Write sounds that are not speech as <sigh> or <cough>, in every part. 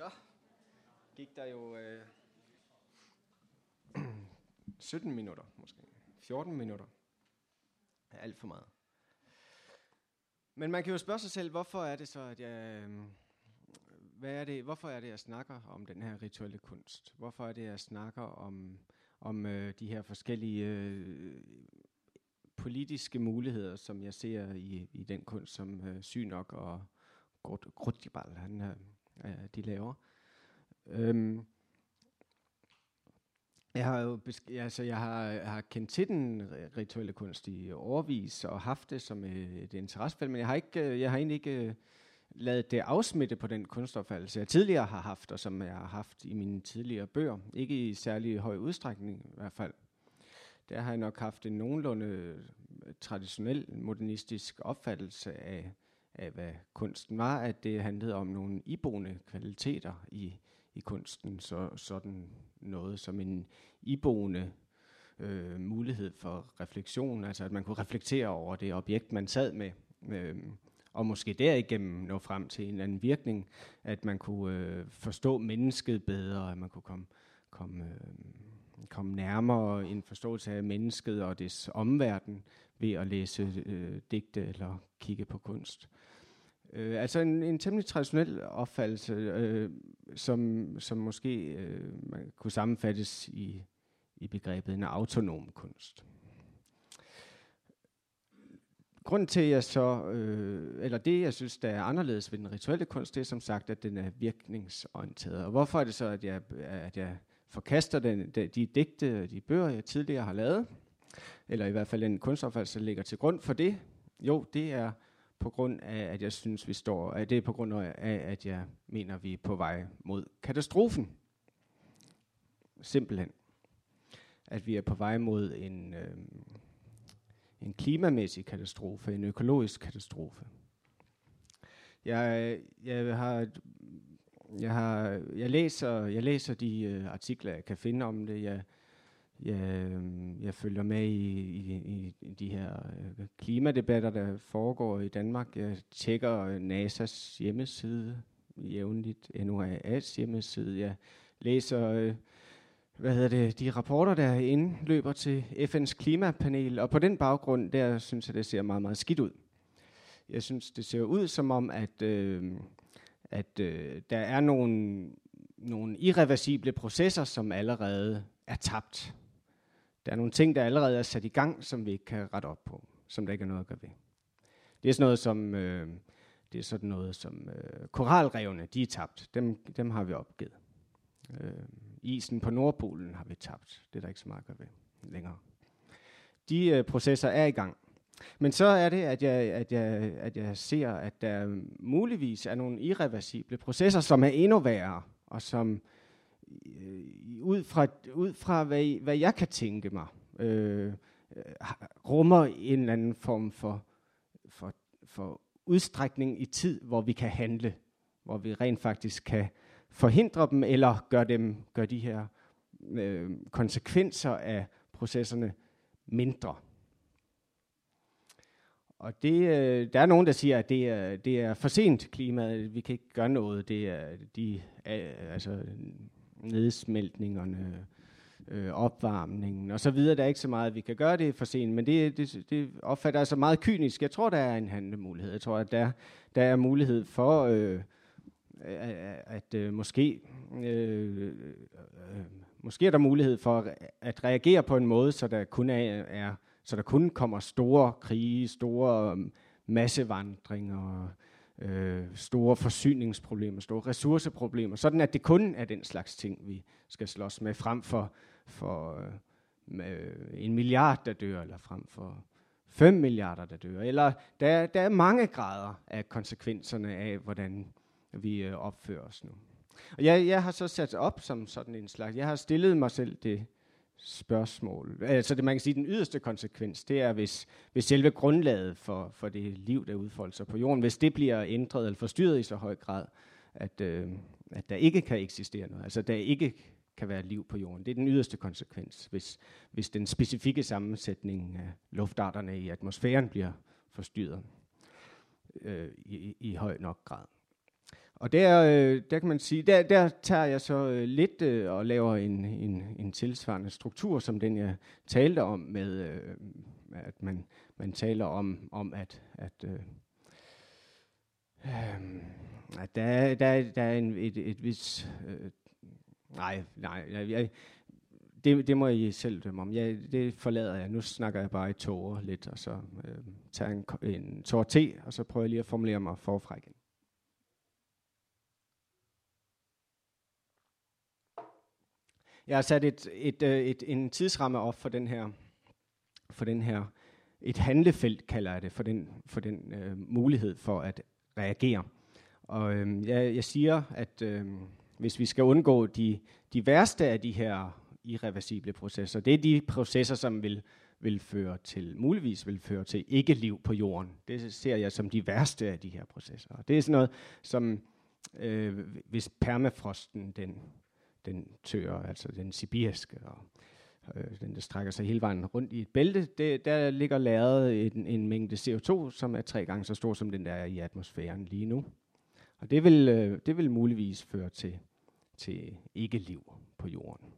Så gik der jo øh, <clears throat> 17 minutter, måske 14 minutter. Alt for meget. Men man kan jo spørge sig selv, hvorfor er det så, at jeg... Øh, hvad er det, hvorfor er det, jeg snakker om den her rituelle kunst? Hvorfor er det, jeg snakker om, om øh, de her forskellige øh, politiske muligheder, som jeg ser i, i den kunst, som øh, Synok og Grutjibal, han, øh, øh, de laver? Øhm, jeg har jo altså jeg har, jeg har kendt til den rituelle kunst i overvis og haft det som øh, et interessefelt, men jeg har ikke øh, jeg har egentlig ikke øh, lavet det afsmitte på den kunstopfattelse, jeg tidligere har haft, og som jeg har haft i mine tidligere bøger. Ikke i særlig høj udstrækning i hvert fald. Der har jeg nok haft en nogenlunde traditionel modernistisk opfattelse af, af hvad kunsten var, at det handlede om nogle iboende kvaliteter i, i kunsten, så sådan noget som en iboende øh, mulighed for refleksion, altså at man kunne reflektere over det objekt, man sad med, øh, og måske derigennem nå frem til en eller anden virkning, at man kunne øh, forstå mennesket bedre, at man kunne komme, komme, øh, komme nærmere en forståelse af mennesket og dets omverden ved at læse øh, digte eller kigge på kunst. Øh, altså en, en temmelig traditionel opfattelse, øh, som, som måske øh, man kunne sammenfattes i, i begrebet en autonom kunst. Grunden til, at jeg så, øh, eller det, jeg synes, der er anderledes ved den rituelle kunst, det er som sagt, at den er virkningsorienteret. Og hvorfor er det så, at jeg, at jeg forkaster den, de, de digte og de bøger, jeg tidligere har lavet, eller i hvert fald en kunstopfattelse, der ligger til grund for det? Jo, det er på grund af, at jeg synes, vi står, at det er på grund af, at jeg mener, vi er på vej mod katastrofen. Simpelthen. At vi er på vej mod en, øh, en klimamæssig katastrofe, en økologisk katastrofe. Jeg, jeg har jeg har jeg læser jeg læser de øh, artikler jeg kan finde om det. Jeg jeg, øhm, jeg følger med i, i, i de her øh, klimadebatter, der foregår i Danmark. Jeg tjekker NASA's hjemmeside jævnligt, NOAA's hjemmeside. Jeg læser øh, hvad hedder det, de rapporter, der indløber til FN's klimapanel, og på den baggrund, der synes jeg, det ser meget, meget skidt ud. Jeg synes, det ser ud som om, at, øh, at øh, der er nogle, nogle irreversible processer, som allerede er tabt. Der er nogle ting, der allerede er sat i gang, som vi ikke kan rette op på, som der ikke er noget at gøre ved. Det er sådan noget som, øh, det er sådan noget som øh, koralrevne, de er tabt. Dem, dem har vi opgivet. Øh, isen på Nordpolen har vi tabt. Det er der ikke så meget at gøre ved længere. De øh, processer er i gang. Men så er det, at jeg, at, jeg, at jeg ser, at der muligvis er nogle irreversible processer, som er endnu værre, og som øh, Øh, ud fra, ud fra hvad, hvad jeg kan tænke mig, øh, øh, rummer en eller anden form for, for, for udstrækning i tid, hvor vi kan handle, hvor vi rent faktisk kan forhindre dem, eller gøre, dem, gøre de her øh, konsekvenser af processerne mindre. Og det, øh, der er nogen, der siger, at det er, det er for sent klimaet, vi kan ikke gøre noget. Det er de, øh, altså, nedsmeltningerne, øh, opvarmningen og så videre. Der er ikke så meget, vi kan gøre det for sent, men det, det, det opfatter altså meget kynisk. Jeg tror, der er en handlemulighed. Jeg tror, at der, der er mulighed for, øh, at, at øh, måske, øh, øh, måske er der mulighed for at reagere på en måde, så der kun er, er så der kun kommer store krige, store øh, massevandringer, øh, store forsyningsproblemer, store ressourceproblemer, sådan at det kun er den slags ting, vi skal slås med, frem for, for øh, med en milliard, der dør, eller frem for 5 milliarder, der dør. Eller der, der er mange grader af konsekvenserne af, hvordan vi øh, opfører os nu. Og jeg, jeg har så sat op som sådan en slags, jeg har stillet mig selv det spørgsmål. Altså det, man kan sige, den yderste konsekvens, det er, hvis, hvis selve grundlaget for, for det liv, der udfolder sig på jorden, hvis det bliver ændret eller forstyrret i så høj grad, at, øh, at der ikke kan eksistere noget, altså der ikke kan være liv på jorden. Det er den yderste konsekvens, hvis, hvis den specifikke sammensætning af luftarterne i atmosfæren bliver forstyrret øh, i, i høj nok grad. Og der, øh, der kan man sige, der, der tager jeg så øh, lidt øh, og laver en, en, en tilsvarende struktur, som den jeg talte om med, øh, at man, man taler om, om at, at øh, øh, at der, der, der er en, et, et vis... Øh, nej, nej, jeg, det, det må I selv dømme om. Jeg, det forlader jeg. Nu snakker jeg bare i tårer lidt, og så øh, tager en, en tår te, og så prøver jeg lige at formulere mig forfra igen. Jeg har sat et, et, et, et, en tidsramme op for den her, for den her, et handlefelt kalder jeg det, for den, for den øh, mulighed for at reagere. Og øh, jeg, jeg siger, at øh, hvis vi skal undgå de, de værste af de her irreversible processer, det er de processer, som vil, vil føre til, muligvis vil føre til ikke-liv på jorden. Det ser jeg som de værste af de her processer. Og det er sådan noget, som øh, hvis permafrosten den, den tør, altså den sibiriske, og øh, den der strækker sig hele vejen rundt i et bælte, det, der ligger lavet en, en mængde CO2, som er tre gange så stor som den der er i atmosfæren lige nu. Og det vil, øh, det vil muligvis føre til, til ikke-liv på jorden.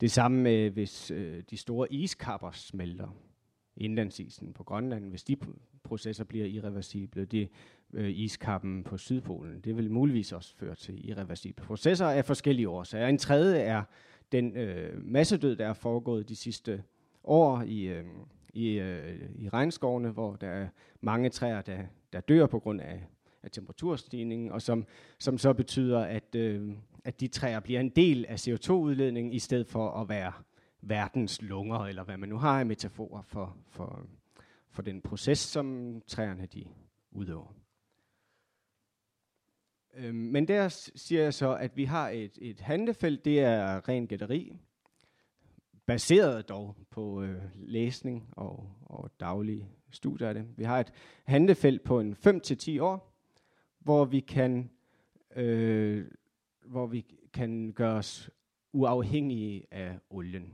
Det samme med, hvis øh, de store iskapper smelter, indlandsisen på Grønland, hvis de processer bliver irreversible, det øh, iskappen på Sydpolen, det vil muligvis også føre til irreversible processer af forskellige årsager. En tredje er den øh, massedød, der er foregået de sidste år i, øh, i, øh, i regnskovene, hvor der er mange træer, der, der dør på grund af af temperaturstigningen, og som, som så betyder, at, øh, at de træer bliver en del af CO2-udledningen, i stedet for at være verdens lunger, eller hvad man nu har af metaforer for, for, for den proces, som træerne de udøver. Øhm, men der siger jeg så, at vi har et, et handlefelt, det er ren gætteri, baseret dog på øh, læsning og, og daglige studier af det. Vi har et handlefelt på en 5-10 år, hvor vi kan, øh, hvor vi kan gøre os uafhængige af olien.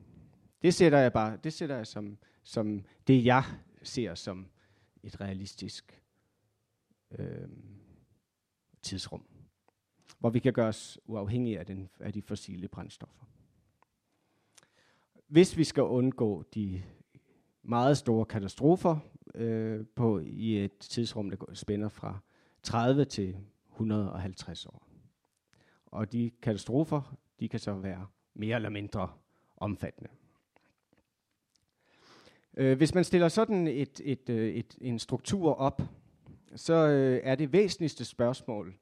Det sætter jeg bare, det sætter jeg som, som det, jeg ser som et realistisk øh, tidsrum, hvor vi kan gøre os uafhængige af, den, af de fossile brændstoffer. Hvis vi skal undgå de meget store katastrofer øh, på i et tidsrum, der spænder fra 30 til 150 år. Og de katastrofer, de kan så være mere eller mindre omfattende. Øh, hvis man stiller sådan et, et, et, et, en struktur op, så øh, er det væsentligste spørgsmål,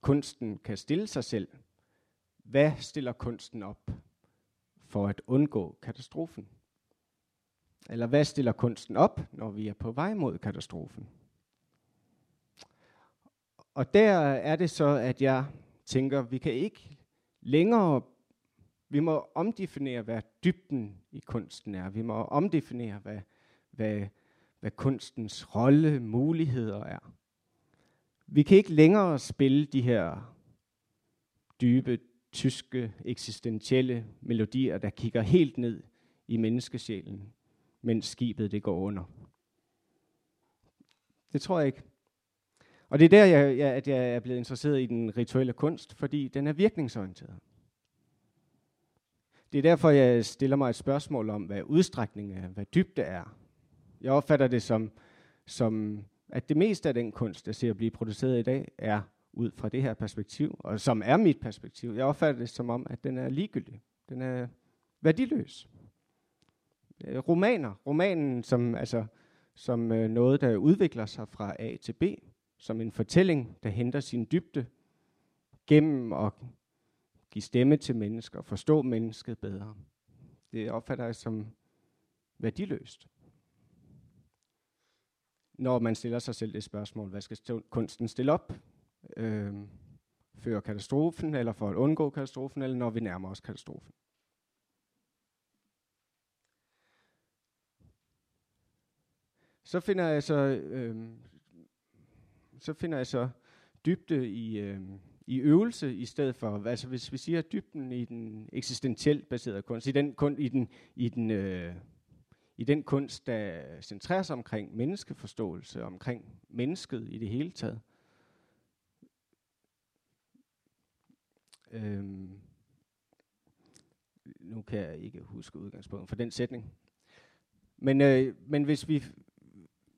kunsten kan stille sig selv. Hvad stiller kunsten op for at undgå katastrofen? Eller hvad stiller kunsten op, når vi er på vej mod katastrofen? Og der er det så, at jeg tænker, vi kan ikke længere, vi må omdefinere, hvad dybden i kunsten er. Vi må omdefinere, hvad, hvad, hvad kunstens rolle, muligheder er. Vi kan ikke længere spille de her dybe, tyske, eksistentielle melodier, der kigger helt ned i menneskesjælen, mens skibet det går under. Det tror jeg ikke. Og det er der, jeg, jeg, at jeg er blevet interesseret i den rituelle kunst, fordi den er virkningsorienteret. Det er derfor, jeg stiller mig et spørgsmål om, hvad udstrækning er, hvad dybde er. Jeg opfatter det som, som, at det meste af den kunst, der ser blive produceret i dag, er ud fra det her perspektiv, og som er mit perspektiv. Jeg opfatter det som om, at den er ligegyldig. Den er værdiløs. Øh, romaner. Romanen som, altså, som øh, noget, der udvikler sig fra A til B, som en fortælling, der henter sin dybde gennem at give stemme til mennesker, forstå mennesket bedre. Det opfatter jeg som værdiløst. Når man stiller sig selv det spørgsmål, hvad skal kunsten stille op? Øh, før katastrofen, eller for at undgå katastrofen, eller når vi nærmer os katastrofen. Så finder jeg så øh, så finder jeg så dybde i, øh, i øvelse i stedet for, altså hvis vi siger dybden i den eksistentielt baserede kunst, i den, kun, i den, i den, øh, i den kunst, der centrerer sig omkring menneskeforståelse, omkring mennesket i det hele taget, Øhm, nu kan jeg ikke huske udgangspunktet for den sætning. Men, øh, men hvis vi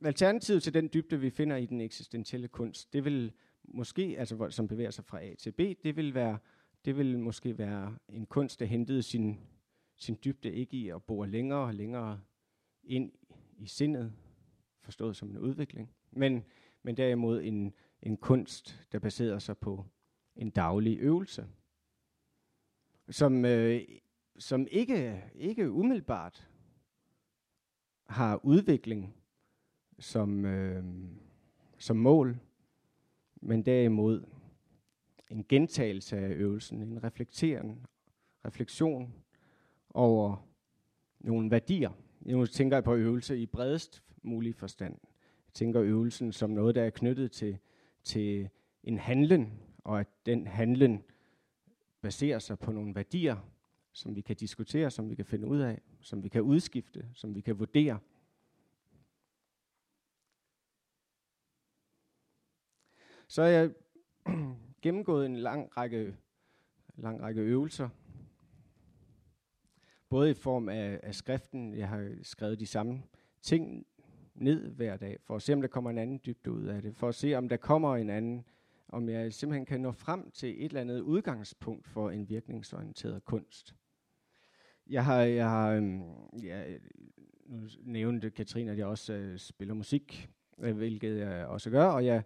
alternativet til den dybde, vi finder i den eksistentielle kunst, det vil måske, altså som bevæger sig fra A til B, det vil være, det vil måske være en kunst, der hentede sin, sin dybde ikke i at bore længere og længere ind i sindet, forstået som en udvikling, men, men derimod en, en kunst, der baserer sig på en daglig øvelse, som, øh, som ikke, ikke umiddelbart har udvikling som, øh, som mål, men derimod en gentagelse af øvelsen, en reflekteren, refleksion over nogle værdier. Nu tænker jeg på øvelse i bredest mulig forstand. Jeg tænker øvelsen som noget, der er knyttet til, til en handlen, og at den handlen baserer sig på nogle værdier, som vi kan diskutere, som vi kan finde ud af, som vi kan udskifte, som vi kan vurdere. Så har jeg <clears throat> gennemgået en lang række, lang række øvelser, både i form af, af skriften, jeg har skrevet de samme ting ned hver dag, for at se, om der kommer en anden dybde ud af det, for at se, om der kommer en anden, om jeg simpelthen kan nå frem til et eller andet udgangspunkt for en virkningsorienteret kunst. Jeg har, jeg har øhm, ja, nu nævnte Katrine, at jeg også øh, spiller musik, øh, hvilket jeg også gør, og jeg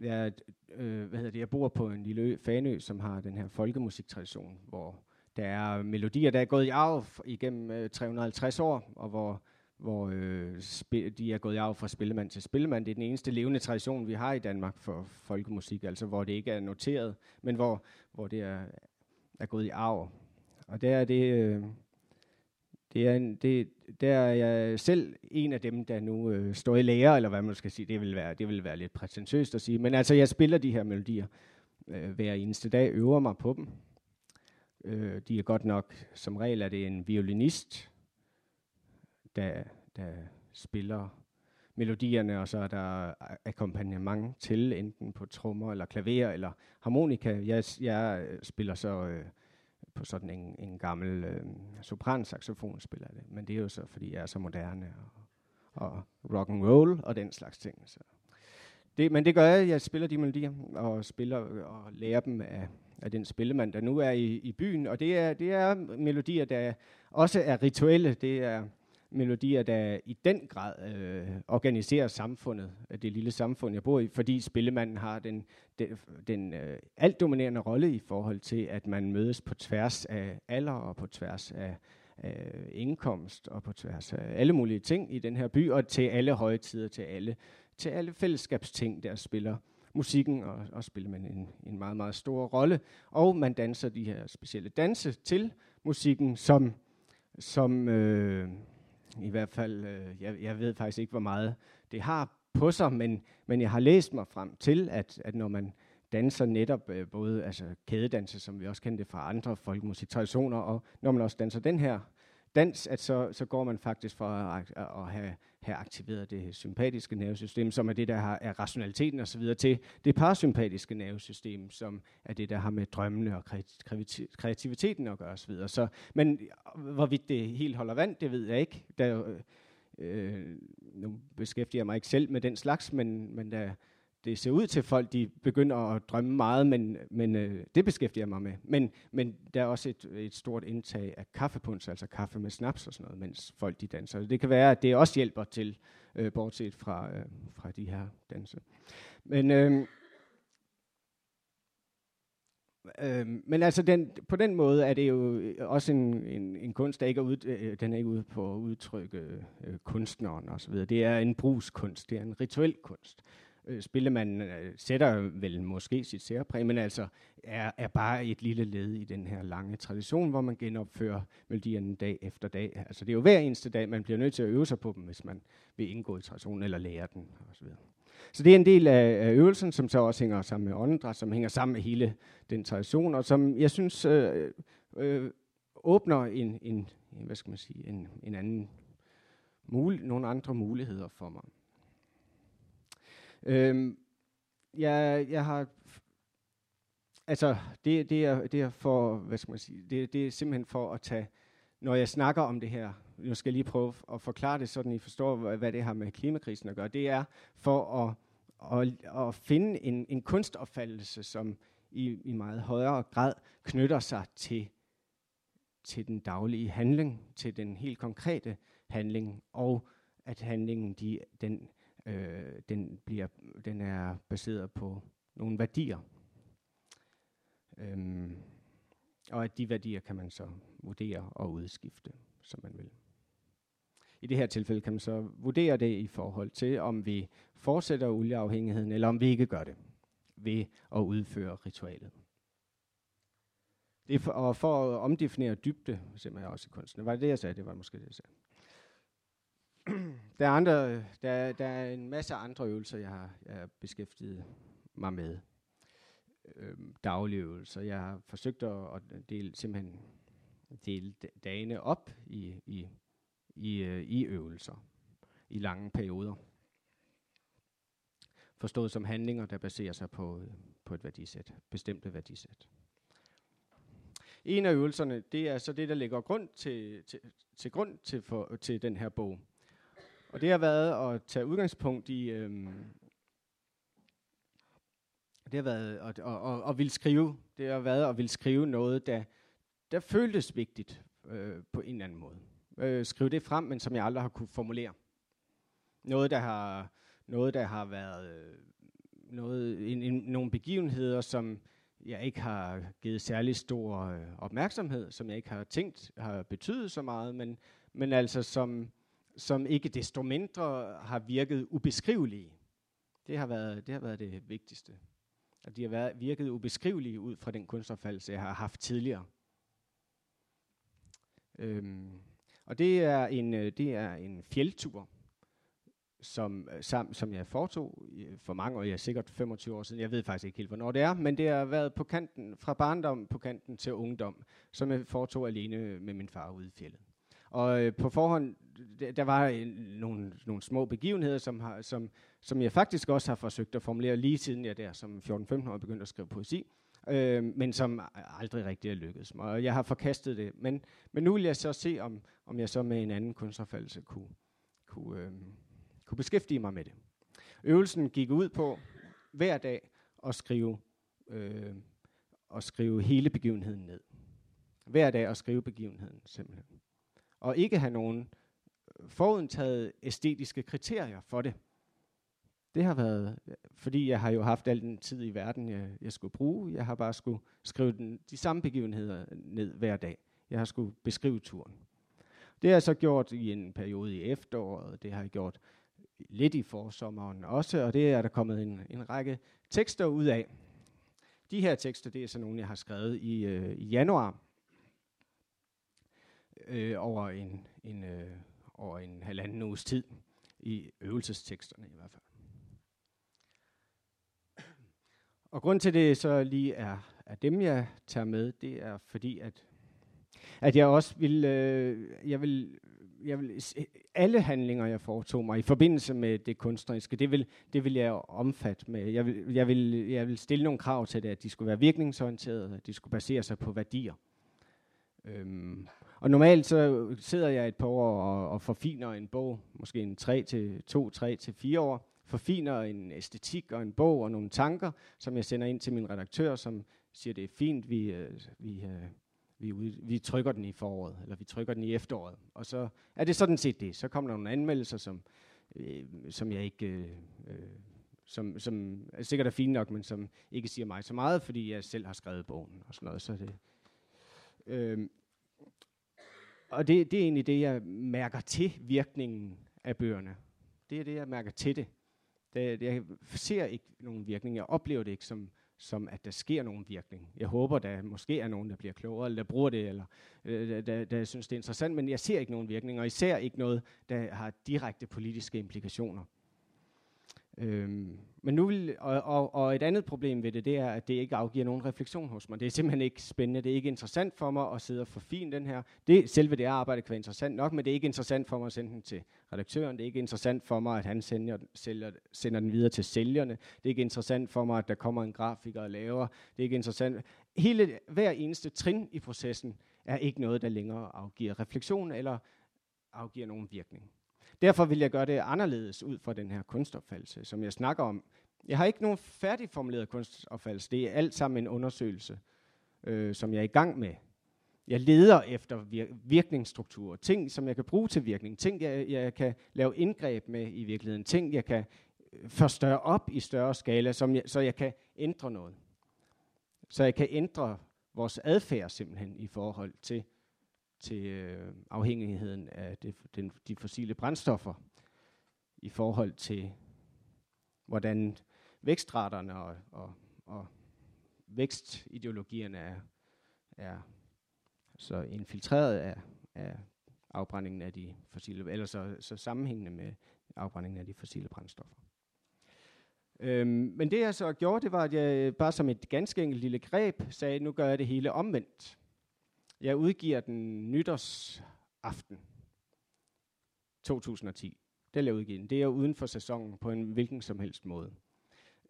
jeg, øh, hvad hedder det, jeg bor på en lille ø, Fanø, som har den her folkemusiktradition, hvor der er melodier, der er gået i arv igennem øh, 350 år, og hvor, hvor øh, de er gået i arv fra spillemand til spillemand. Det er den eneste levende tradition, vi har i Danmark for folkemusik, altså hvor det ikke er noteret, men hvor, hvor det er, er gået i arv. Og der er det... Øh, det er, en, det, der er jeg selv en af dem, der nu øh, står i lære, eller hvad man skal sige. Det vil være, det vil være lidt prætentiøst at sige. Men altså, jeg spiller de her melodier øh, hver eneste dag, øver mig på dem. Øh, de er godt nok, som regel er det en violinist, der, der spiller melodierne, og så er der akkompagnement til, enten på trommer eller klaver eller harmonika. Jeg, jeg spiller så... Øh, på sådan en, en gammel øh, sopransaxofon spiller det. Men det er jo så, fordi jeg er så moderne og, og rock and roll og den slags ting. Så. Det, men det gør jeg, jeg spiller de melodier og spiller og lærer dem af, af den spillemand, der nu er i, i byen. Og det er, det er melodier, der også er rituelle. Det er melodier, der i den grad øh, organiserer samfundet, øh, det lille samfund, jeg bor i, fordi spillemanden har den, den, den øh, altdominerende rolle i forhold til, at man mødes på tværs af alder og på tværs af, øh, indkomst og på tværs af alle mulige ting i den her by, og til alle højtider, til alle, til alle fællesskabsting, der spiller musikken, og, og spiller man en, en meget, meget stor rolle. Og man danser de her specielle danse til musikken, som, som øh, i hvert fald, øh, jeg, jeg ved faktisk ikke, hvor meget det har på sig, men, men jeg har læst mig frem til, at, at når man danser netop øh, både altså kædedanse, som vi også kender det fra andre folkemusiktraditioner, og når man også danser den her dans, at så, så går man faktisk for at, at have, have aktiveret det sympatiske nervesystem, som er det, der har, er rationaliteten osv., til det parasympatiske nervesystem, som er det, der har med drømmene og kreativiteten at gøre osv. Så, men hvorvidt det helt holder vand, det ved jeg ikke. Der, øh, øh nu beskæftiger jeg mig ikke selv med den slags, men, men der, det ser ud til, at folk de begynder at drømme meget, men, men øh, det beskæftiger mig med. Men, men der er også et, et stort indtag af kaffepunds, altså kaffe med snaps og sådan noget, mens folk de danser. Det kan være, at det også hjælper til, øh, bortset fra, øh, fra de her danse. Men, øh, øh, men altså den, på den måde er det jo også en, en, en kunst, der ikke er, ud, øh, den er ikke ude på at udtrykke øh, kunstneren osv. Det er en brugskunst, det er en rituel kunst øh, Øh, spillemanden øh, sætter vel måske sit særpræg, men altså er, er bare et lille led i den her lange tradition, hvor man genopfører melodierne dag efter dag. Altså det er jo hver eneste dag, man bliver nødt til at øve sig på dem, hvis man vil indgå i traditionen eller lære den osv. Så det er en del af, af øvelsen, som så også hænger sammen med åndedræt, som hænger sammen med hele den tradition, og som jeg synes øh, øh, åbner en, en, hvad skal man sige, en, en anden mul- nogle andre muligheder for mig. Øhm, jeg, jeg har altså, det, det, er, det er for, hvad skal man sige, det, det er simpelthen for at tage, når jeg snakker om det her, nu skal jeg lige prøve at forklare det, sådan I forstår, hvad det har med klimakrisen at gøre. Det er for at, at, at finde en, en kunstopfattelse, som i, i meget højere grad knytter sig til, til den daglige handling, til den helt konkrete handling, og at handlingen de, den, øh, den, bliver, den er baseret på nogle værdier. Øhm, og at de værdier kan man så vurdere og udskifte, som man vil. I det her tilfælde kan man så vurdere det i forhold til, om vi fortsætter olieafhængigheden, eller om vi ikke gør det ved at udføre ritualet. Det for, og for at omdefinere dybde, simpelthen også i kunsten. Var det det, jeg sagde? Det var måske det, jeg sagde. <clears throat> Der er, andre, øh, der, der er en masse andre øvelser, jeg har, jeg har beskæftiget mig med. Øhm, daglige øvelser. Jeg har forsøgt at, at dele, simpelthen dele dagene op i, i, i, øh, i øvelser i lange perioder. Forstået som handlinger, der baserer sig på, øh, på et værdisæt, bestemte værdisæt. En af øvelserne, det er så det, der ligger grund til, til, til grund til, for, til den her bog. Og det har været at tage udgangspunkt i, øhm, det har været at, at, at, at ville skrive, det har været at ville skrive noget, der, der føltes vigtigt øh, på en eller anden måde. Øh, skrive det frem, men som jeg aldrig har kunne formulere. Noget, der har, noget, der har været øh, noget, en, en, nogle begivenheder, som jeg ikke har givet særlig stor øh, opmærksomhed, som jeg ikke har tænkt har betydet så meget, men, men altså som, som ikke desto mindre har virket ubeskrivelige. Det har været det, har været det vigtigste. At de har været, virket ubeskrivelige ud fra den kunstopfattelse, jeg har haft tidligere. Øhm, og det er en, øh, det er en fjeldtur, som, øh, sam, som jeg foretog øh, for mange år, jeg er sikkert 25 år siden, jeg ved faktisk ikke helt, hvornår det er, men det har været på kanten, fra barndom på kanten til ungdom, som jeg foretog alene med min far ude i fjellet. Og øh, på forhånd, der var en, nogle, nogle små begivenheder, som, har, som, som jeg faktisk også har forsøgt at formulere lige siden jeg der som 14-15 år begyndte at skrive poesi, øh, men som aldrig rigtig er lykkedes mig. Og jeg har forkastet det. Men, men nu vil jeg så se, om, om jeg så med en anden kunstnerfaldelse kunne, kunne, øh, kunne beskæftige mig med det. Øvelsen gik ud på hver dag at skrive, øh, at skrive hele begivenheden ned. Hver dag at skrive begivenheden simpelthen og ikke have nogen forudtaget æstetiske kriterier for det. Det har været, fordi jeg har jo haft al den tid i verden, jeg, jeg skulle bruge. Jeg har bare skulle skrive den, de samme begivenheder ned hver dag. Jeg har skulle beskrive turen. Det har jeg så gjort i en periode i efteråret, det har jeg gjort lidt i forsommeren også, og det er der kommet en, en række tekster ud af. De her tekster, det er så nogle, jeg har skrevet i, øh, i januar øh, over en, en, øh, over en halvanden uges tid, i øvelsesteksterne i hvert fald. Og grund til det så lige er, at dem jeg tager med, det er fordi, at, at jeg også vil, øh, jeg vil, jeg vil, alle handlinger, jeg foretog mig i forbindelse med det kunstneriske, det vil, det vil jeg omfatte med. Jeg vil, jeg, vil, jeg vil stille nogle krav til det, at de skulle være virkningsorienterede, at de skulle basere sig på værdier. Øhm, og normalt så sidder jeg et par år og, og forfiner en bog, måske en 3 til 2, 3 til 4 år, forfiner en æstetik og en bog og nogle tanker, som jeg sender ind til min redaktør, som siger, det er fint, vi, øh, vi, øh, vi, ud, vi trykker den i foråret, eller vi trykker den i efteråret. Og så er det sådan set det. Så kommer der nogle anmeldelser, som, øh, som jeg ikke... Øh, øh, som, som er sikkert er fine nok, men som ikke siger mig så meget, fordi jeg selv har skrevet bogen og sådan noget. Så det, øh, og det, det er egentlig det, jeg mærker til virkningen af bøgerne. Det er det, jeg mærker til det. det jeg ser ikke nogen virkning. Jeg oplever det ikke som, som at der sker nogen virkning. Jeg håber, der måske er nogen, der bliver klogere, eller der bruger det, eller øh, der, der, der synes, det er interessant, men jeg ser ikke nogen virkning, og især ikke noget, der har direkte politiske implikationer. Øhm, men nu vil, og, og, og et andet problem ved det, det er, at det ikke afgiver nogen refleksion hos mig. Det er simpelthen ikke spændende. Det er ikke interessant for mig at sidde og forfine den her. Det, selve det arbejde kan være interessant nok, men det er ikke interessant for mig at sende den til redaktøren. Det er ikke interessant for mig, at han sender, sælger, sender den videre til sælgerne. Det er ikke interessant for mig, at der kommer en grafiker og laver. Det er ikke interessant. Hele, hver eneste trin i processen er ikke noget, der længere afgiver refleksion eller afgiver nogen virkning. Derfor vil jeg gøre det anderledes ud fra den her kunstopfattelse, som jeg snakker om. Jeg har ikke nogen færdigformuleret kunstopfattelse. Det er alt sammen en undersøgelse, øh, som jeg er i gang med. Jeg leder efter vir- virkningsstrukturer, ting, som jeg kan bruge til virkning, ting, jeg, jeg kan lave indgreb med i virkeligheden, ting, jeg kan øh, forstørre op i større skala, som jeg, så jeg kan ændre noget. Så jeg kan ændre vores adfærd simpelthen i forhold til til øh, afhængigheden af det, den, de fossile brændstoffer i forhold til, hvordan vækstraterne og, og, og vækstideologierne er, er så infiltreret af, af afbrændingen af de fossile, eller så, så sammenhængende med afbrændingen af de fossile brændstoffer. Øhm, men det jeg så gjorde, det var, at jeg øh, bare som et ganske enkelt lille greb sagde, nu gør jeg det hele omvendt. Jeg udgiver den nytårsaften 2010. Det er jeg udgivet. Det er uden for sæsonen på en hvilken som helst måde.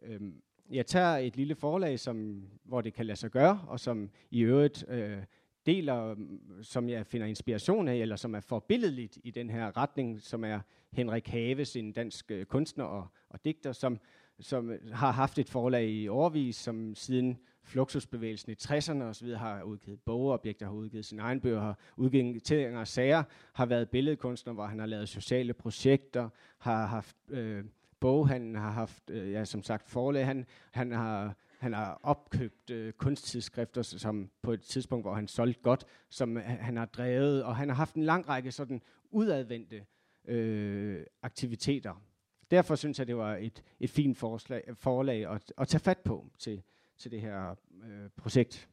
Øhm, jeg tager et lille forlag, som, hvor det kan lade sig gøre, og som i øvrigt øh, deler, som jeg finder inspiration af, eller som er forbilledeligt i den her retning, som er Henrik Haves, en dansk øh, kunstner og, og digter, som, som har haft et forlag i årvis, som siden Fluxusbevægelsen i 60'erne osv. har udgivet bogobjekter, har udgivet sin egen bøger, har udgivet tilhænger og sager, har været billedkunstner, hvor han har lavet sociale projekter, har haft øh, boghandlen, har haft, øh, ja, som sagt, forlag. Han, han har han har opkøbt øh, kunsttidsskrifter, som på et tidspunkt, hvor han solgte godt, som øh, han har drevet, og han har haft en lang række sådan udadvendte øh, aktiviteter. Derfor synes jeg, det var et, et fint forslag, forlag at, at tage fat på til, til det her øh, projekt.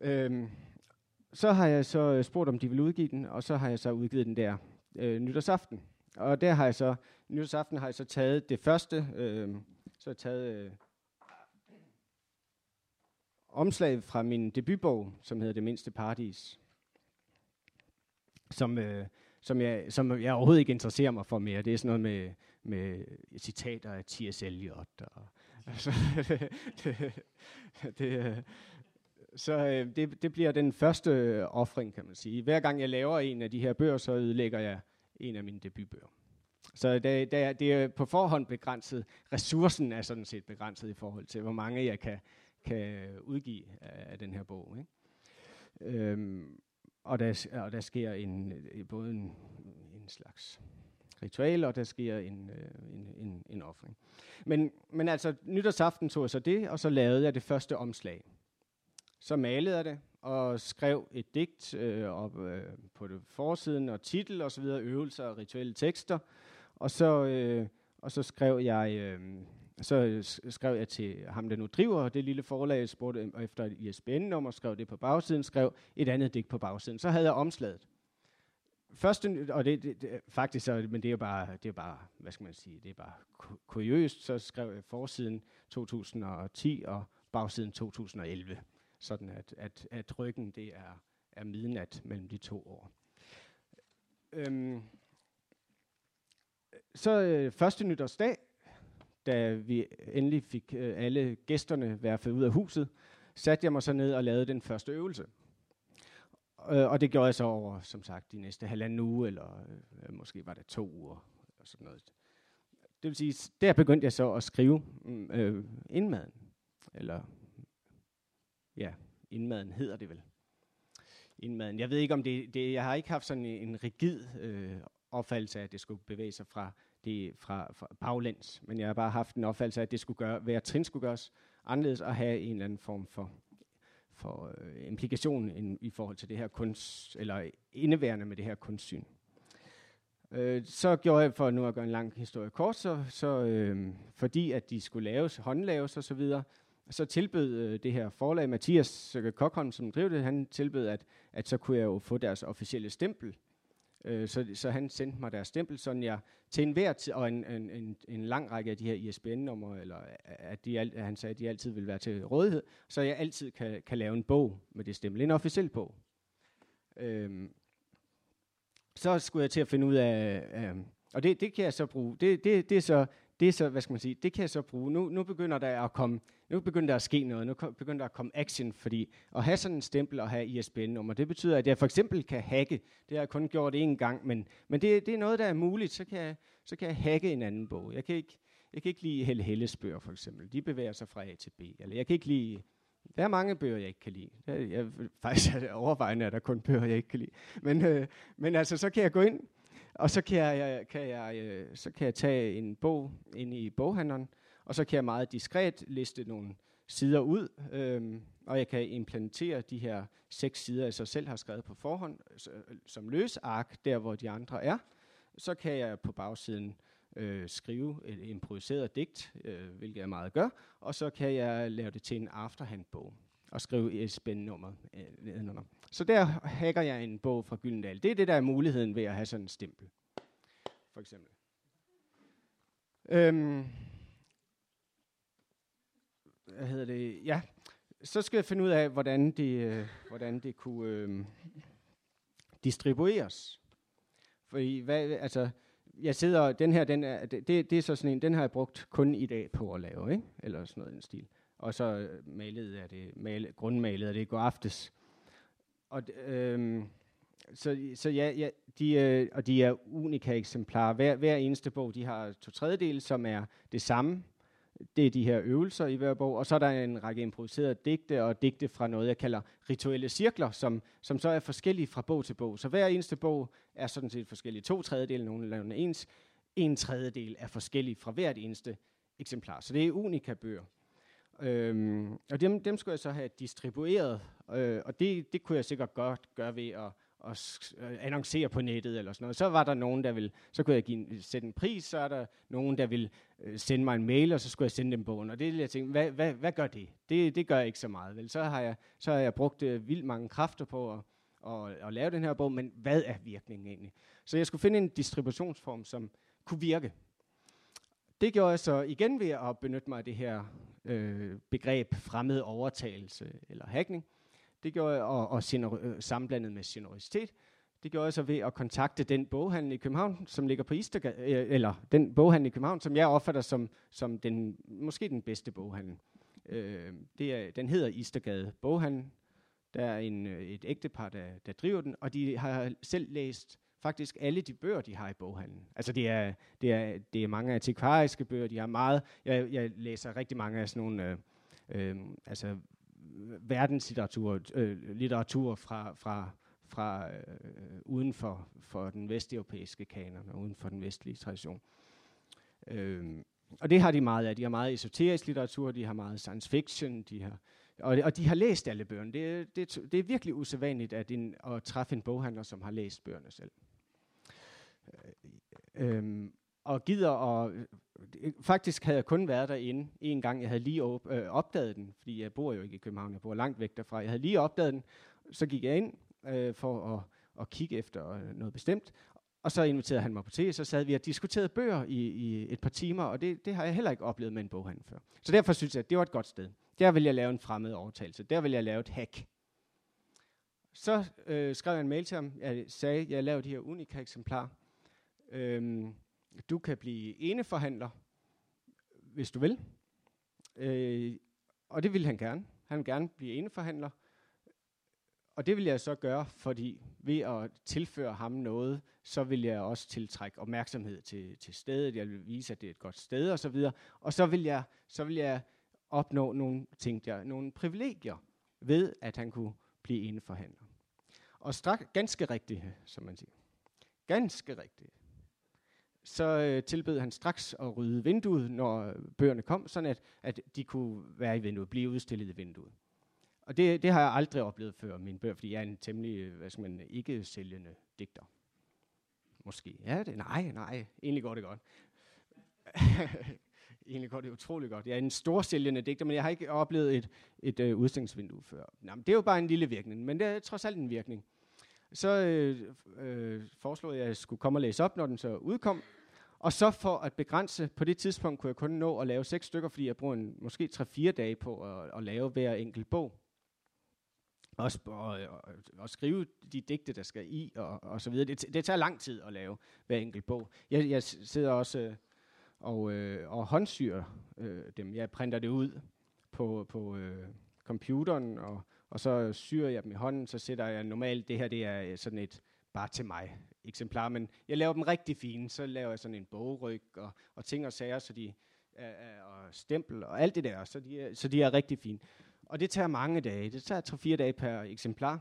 Øhm, så har jeg så øh, spurgt, om de vil udgive den, og så har jeg så udgivet den der øh, nytårsaften. Og der har jeg så, nytårsaften har jeg så taget det første, øh, så har jeg taget øh, omslag fra min debutbog, som hedder Det mindste paradis, som, øh, som, jeg, som jeg overhovedet ikke interesserer mig for mere. Det er sådan noget med, med citater af T.S. Eliot og Altså, <laughs> det, det, øh, så øh, det, det bliver den første øh, offring, kan man sige. Hver gang jeg laver en af de her bøger, så ødelægger jeg en af mine debutbøger. Så det, det, det er på forhånd begrænset. Ressourcen er sådan set begrænset i forhold til, hvor mange jeg kan, kan udgive af, af den her bog. Ikke? Øhm, og, der, og der sker en, øh, både en, en slags ritual, og der sker en, øh, en, en, en offring. Men, men altså, nytårsaften tog jeg så det, og så lavede jeg det første omslag. Så malede jeg det, og skrev et digt øh, op øh, på det forsiden, og titel og så videre, øvelser og rituelle tekster. Og så, øh, og så skrev jeg... Øh, så øh, skrev jeg til ham, der nu driver det lille forlag, spurgte efter et ISBN-nummer, skrev det på bagsiden, skrev et andet digt på bagsiden. Så havde jeg omslaget første, og det, det, det faktisk, så, men det er bare, det er bare, hvad skal man sige, det er bare kuriøst, så skrev jeg forsiden 2010 og bagsiden 2011, sådan at, at, at ryggen det er, er midnat mellem de to år. Øhm, så øh, første nytårsdag, da vi endelig fik øh, alle gæsterne værfet ud af huset, satte jeg mig så ned og lavede den første øvelse. Øh, og det gjorde jeg så over, som sagt, de næste halvanden uge, eller øh, måske var det to uger, eller sådan noget. Det vil sige, der begyndte jeg så at skrive mm, øh, indmaden. Eller, ja, indmaden hedder det vel. Indmaden. Jeg ved ikke om det, det jeg har ikke haft sådan en rigid øh, opfattelse af, at det skulle bevæge sig fra, det, fra, fra baglæns, men jeg har bare haft en opfattelse af, at det skulle gøre, hver trin skulle gøres anderledes og have en eller anden form for for øh, implikationen i forhold til det her kunst, eller indeværende med det her kunstsyn. Øh, så gjorde jeg, for nu at gøre en lang historie kort, så, så øh, fordi at de skulle laves, håndlaves og så videre, så tilbød øh, det her forlag, Mathias Kokholm, som drev det, han tilbød, at, at så kunne jeg jo få deres officielle stempel Øh, så, så han sendte mig deres stempel, sådan jeg til enhver tid, og en, en, en, en lang række af de her ISBN-numre, eller øh, at, de, at han sagde, at de altid vil være til rådighed, så jeg altid kan, kan lave en bog med det stempel, en officiel bog. Øhm, så skulle jeg til at finde ud af, øh, og det, det kan jeg så bruge, det, det, det er så det er så, hvad skal man sige, det kan jeg så bruge. Nu, nu begynder der at komme, nu begynder der at ske noget, nu begynder der at komme action, fordi at have sådan en stempel og have ISBN-nummer, det betyder, at jeg for eksempel kan hacke. Det har jeg kun gjort én gang, men, men det, det er noget, der er muligt, så kan, jeg, så kan jeg hacke en anden bog. Jeg kan ikke, jeg kan ikke lide Helle Helles bøger, for eksempel. De bevæger sig fra A til B. Eller jeg kan ikke lide der er mange bøger, jeg ikke kan lide. Jeg, jeg, <laughs> faktisk er det overvejende, at der kun bøger, jeg ikke kan lide. Men, øh, men altså, så kan jeg gå ind og så kan jeg, kan jeg, øh, så kan jeg tage en bog ind i boghandleren, og så kan jeg meget diskret liste nogle sider ud, øhm, og jeg kan implementere de her seks sider, jeg så selv har skrevet på forhånd, som som løsark, der hvor de andre er. Så kan jeg på bagsiden øh, skrive et improviseret digt, øh, hvilket jeg meget gør, og så kan jeg lave det til en afterhandbog og skrive spændnummer øh, nedenunder. Så der hacker jeg en bog fra Gyldendal. Det er det, der er muligheden ved at have sådan en stempel. For eksempel. Øhm, hvad hedder det? Ja, så skal jeg finde ud af, hvordan det, øh, hvordan det kunne øh, distribueres. Fordi, hvad, altså, jeg sidder, den her, den er, det, det er så sådan en, den har jeg brugt kun i dag på at lave, ikke? Eller sådan noget i den stil. Og så malet er det, malet, grundmalet er det i går aftes. Og, øhm, så, så ja, ja de, øh, og de er unika eksemplarer. Hver, hver eneste bog, de har to tredjedele, som er det samme. Det er de her øvelser i hver bog. Og så er der en række improviserede digte og digte fra noget, jeg kalder rituelle cirkler, som, som så er forskellige fra bog til bog. Så hver eneste bog er sådan set forskellige. To tredjedele, nogle ens. En tredjedel er forskellige fra hvert eneste eksemplar. Så det er unika bøger. Øhm, og dem, dem skulle jeg så have distribueret, øh, og det, det kunne jeg sikkert godt gøre ved at, at øh, annoncere på nettet eller sådan noget. Så var der nogen, der vil, så kunne jeg give, sætte en pris, så er der nogen, der vil øh, sende mig en mail, og så skulle jeg sende dem bogen. Og det jeg tænkte, hvad, hvad, hvad gør det? det? Det gør ikke så meget. Vel? Så, har jeg, så har jeg brugt øh, vildt mange kræfter på at, at, at lave den her bog, men hvad er virkningen egentlig? Så jeg skulle finde en distributionsform, som kunne virke. Det gjorde jeg så igen ved at benytte mig af det her øh, begreb fremmed overtagelse eller hacking. Det gjorde jeg, og, og øh, sammenblandet med generositet. Det gjorde jeg så ved at kontakte den boghandel i København, som ligger på Istergade, øh, eller den boghandel i København, som jeg opfatter som, som den, måske den bedste boghandel. Øh, det er, den hedder Istergade Boghandel. Der er en, øh, et ægtepar, der, der driver den, og de har selv læst faktisk alle de bøger, de har i boghandlen. Altså det er, det er, det er mange antikvariske bøger, de har meget. Jeg, jeg læser rigtig mange af sådan nogle, øh, øh, altså verdenslitteratur, øh, litteratur fra, fra, fra øh, uden for, for den vesteuropæiske kanon og uden for den vestlige tradition. Øh, og det har de meget af. De har meget esoterisk litteratur, de har meget science fiction, de har, og, og de har læst alle bøgerne. Det, det, det er virkelig usædvanligt at, en, at træffe en boghandler, som har læst bøgerne selv. Øh, øh, øhm, og gider og øh, faktisk havde jeg kun været derinde en gang. Jeg havde lige op, øh, opdaget den, fordi jeg bor jo ikke i København, jeg bor langt væk derfra. Jeg havde lige opdaget den, så gik jeg ind øh, for at, at kigge efter noget bestemt. Og så inviterede han mig på te, så sad vi og diskuterede bøger i, i et par timer, og det, det har jeg heller ikke oplevet med en boghandel før. Så derfor synes jeg, at det var et godt sted. Der vil jeg lave en fremmed overtagelse. Der vil jeg lave et hack. Så øh, skrev jeg en mail til ham. Jeg sagde, at jeg lavede de her unika eksemplarer. Øhm, du kan blive eneforhandler, hvis du vil. Øh, og det vil han gerne. Han vil gerne blive eneforhandler. Og det vil jeg så gøre, fordi ved at tilføre ham noget, så vil jeg også tiltrække opmærksomhed til, til stedet. Jeg vil vise, at det er et godt sted og så videre. Og så vil jeg, så vil jeg opnå nogle, tænkte jeg, nogle privilegier ved, at han kunne blive eneforhandler. Og straks, ganske rigtigt, som man siger. Ganske rigtigt så øh, tilbød han straks at rydde vinduet, når bøgerne kom, sådan at, at de kunne være i vinduet, blive udstillet i vinduet. Og det, det har jeg aldrig oplevet før mine bøger, fordi jeg er en temmelig, øh, hvad skal man, ikke sælgende digter. Måske. Ja, det, nej, nej, egentlig går det godt. <laughs> egentlig går det utrolig godt. Jeg er en stor sælgende digter, men jeg har ikke oplevet et, et øh, udstillingsvindue før. Nå, men det er jo bare en lille virkning, men det er trods alt en virkning så øh, øh, foreslog jeg, at jeg skulle komme og læse op, når den så udkom. Og så for at begrænse, på det tidspunkt kunne jeg kun nå at lave seks stykker, fordi jeg bruger en, måske 3-4 dage på at, at lave hver enkelt bog. Og, og, og, og skrive de digte, der skal i, og, og så videre. Det, det tager lang tid at lave hver enkelt bog. Jeg, jeg sidder også øh, og, øh, og håndsyrer øh, dem. Jeg printer det ud på, på øh, computeren, og, og så syrer jeg dem i hånden, så sætter jeg normalt, det her det er øh, sådan et bare til mig eksemplar, men jeg laver dem rigtig fine, så laver jeg sådan en bogryg og, og ting og sager, så de og stempel og alt det der, så de, er, så de er rigtig fine. Og det tager mange dage, det tager 3-4 dage per eksemplar.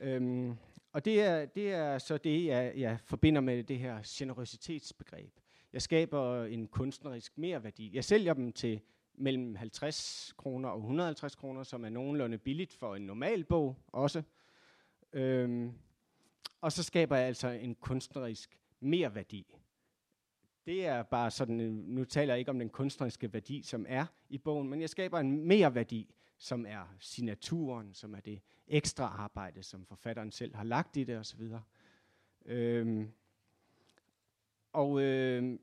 Øhm, og det er, det er så det, jeg, jeg forbinder med det her generøsitetsbegreb. Jeg skaber en kunstnerisk merværdi. Jeg sælger dem til mellem 50 kroner og 150 kroner, som er nogenlunde billigt for en normal bog også. Øhm, og så skaber jeg altså en kunstnerisk merværdi. Det er bare sådan, øh, nu taler jeg ikke om den kunstneriske værdi, som er i bogen, men jeg skaber en merværdi, som er signaturen, som er det ekstra arbejde, som forfatteren selv har lagt i det osv. Øhm, og, øh,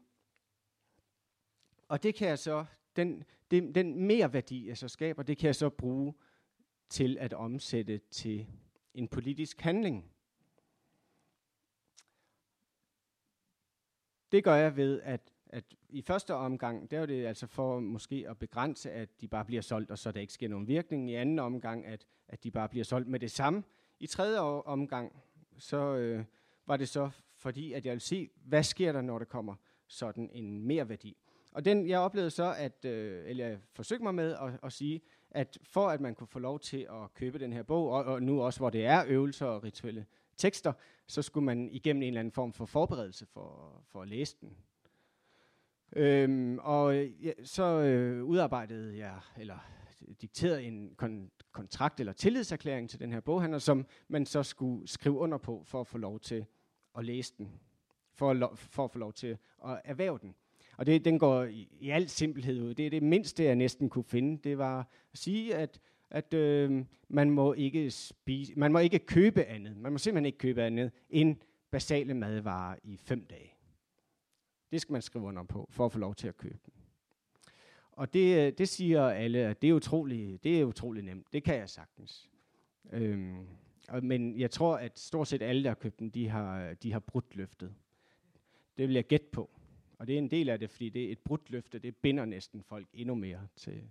og det kan jeg så, den, den, den merværdi, jeg så skaber, det kan jeg så bruge til at omsætte til en politisk handling. Det gør jeg ved, at, at i første omgang, der er det altså for måske at begrænse, at de bare bliver solgt, og så der ikke sker nogen virkning. I anden omgang, at, at de bare bliver solgt med det samme. I tredje omgang, så øh, var det så fordi, at jeg ville se, hvad sker der, når der kommer sådan en mere værdi. Og den, jeg oplevede så, at, øh, eller jeg forsøgte mig med at, at sige, at for at man kunne få lov til at købe den her bog, og, og nu også hvor det er øvelser og rituelle tekster, så skulle man igennem en eller anden form for forberedelse for, for at læse den. Øhm, og ja, så øh, udarbejdede jeg, eller dikterede en kon- kontrakt eller tillidserklæring til den her boghandler, som man så skulle skrive under på for at få lov til at læse den, for at, lo- for at få lov til at erhverve den. Og det, den går i, i al simpelhed ud. Det er det mindste, jeg næsten kunne finde. Det var at sige, at at øh, man må ikke spise, man må ikke købe andet. Man må simpelthen ikke købe andet end basale madvarer i fem dage. Det skal man skrive under på, for at få lov til at købe dem. Og det, øh, det siger alle, at det er utroligt, det er utrolig nemt. Det kan jeg sagtens. Øhm, og, men jeg tror, at stort set alle, der har købt dem, de har, de har brudt løftet. Det vil jeg gætte på. Og det er en del af det, fordi det er et brudt løfte, det binder næsten folk endnu mere til,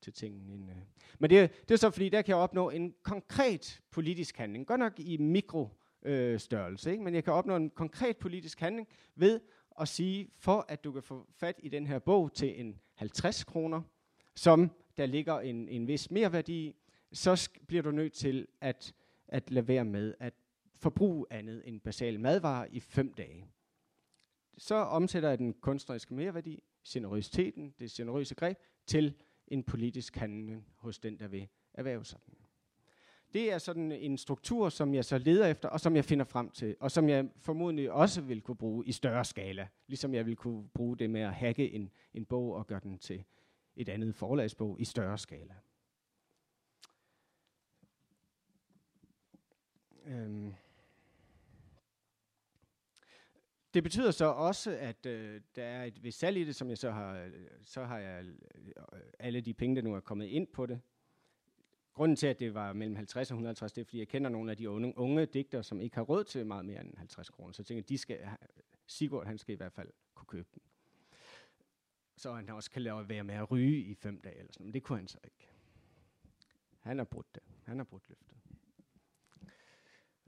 til tingene. End, øh. Men det, det er så fordi, der kan jeg opnå en konkret politisk handling. Godt nok i mikrostørrelse, øh, ikke? men jeg kan opnå en konkret politisk handling ved at sige, for at du kan få fat i den her bog til en 50 kroner, som der ligger en, en vis merværdi så bliver du nødt til at, at lade være med at forbruge andet end basale madvarer i fem dage. Så omsætter jeg den kunstneriske merværdi, generøsiteten, det generøse greb, til en politisk handling hos den, der vil erhverve sig den. Det er sådan en struktur, som jeg så leder efter, og som jeg finder frem til, og som jeg formodentlig også vil kunne bruge i større skala, ligesom jeg vil kunne bruge det med at hacke en, en bog og gøre den til et andet forlagsbog i større skala. Øhm. Det betyder så også, at øh, der er et vist salg i det, som jeg så har, øh, så har jeg øh, alle de penge, der nu er kommet ind på det. Grunden til, at det var mellem 50 og 150, det er, fordi jeg kender nogle af de unge, unge digtere, som ikke har råd til meget mere end 50 kroner. Så jeg tænker, de skal, Sigurd, han skal i hvert fald kunne købe den. Så han også kan lave, være med at ryge i fem dage eller sådan Men det kunne han så ikke. Han har brudt det. Han har brudt løftet.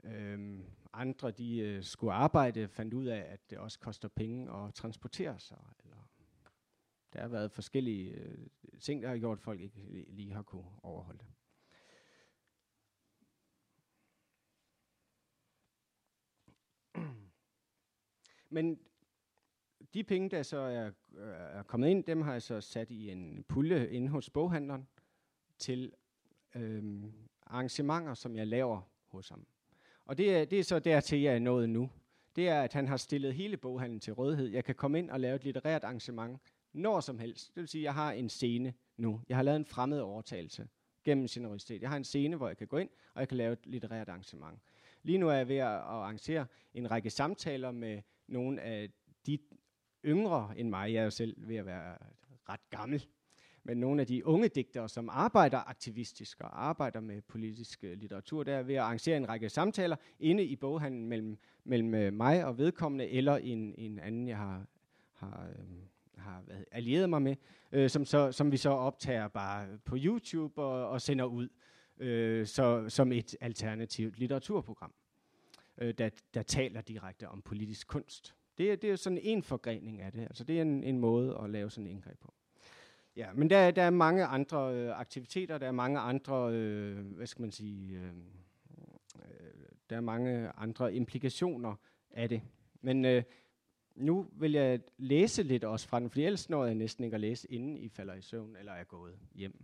Øhm, andre de øh, skulle arbejde, fandt ud af, at det også koster penge at transportere sig. Eller der har været forskellige øh, ting, der har gjort, at folk ikke lige har kunne overholde det. Men de penge, der så er, er kommet ind, dem har jeg så sat i en pulje inde hos boghandleren til øhm, arrangementer, som jeg laver hos ham. Og det er, det er så dertil, jeg er nået nu. Det er, at han har stillet hele boghandlen til rådighed. Jeg kan komme ind og lave et litterært arrangement når som helst. Det vil sige, at jeg har en scene nu. Jeg har lavet en fremmed overtagelse gennem generøsitet. Jeg har en scene, hvor jeg kan gå ind, og jeg kan lave et litterært arrangement. Lige nu er jeg ved at arrangere en række samtaler med nogle af de yngre end mig. Jeg er jo selv ved at være ret gammel. Men nogle af de unge digtere, som arbejder aktivistisk og arbejder med politisk øh, litteratur, der er ved at arrangere en række samtaler inde i boghandlen mellem, mellem øh, mig og vedkommende, eller en, en anden, jeg har, har, øh, har været allieret mig med, øh, som, så, som vi så optager bare på YouTube og, og sender ud øh, så, som et alternativt litteraturprogram, øh, der, der taler direkte om politisk kunst. Det er, det er sådan en forgrening af det. Altså det er en, en måde at lave sådan en indgreb på. Ja, men der, der er mange andre øh, aktiviteter, der er mange andre, øh, hvad skal man sige, øh, øh, der er mange andre implikationer af det. Men øh, nu vil jeg læse lidt også fra den, for ellers når jeg næsten ikke at læse, inden I falder i søvn eller er gået hjem.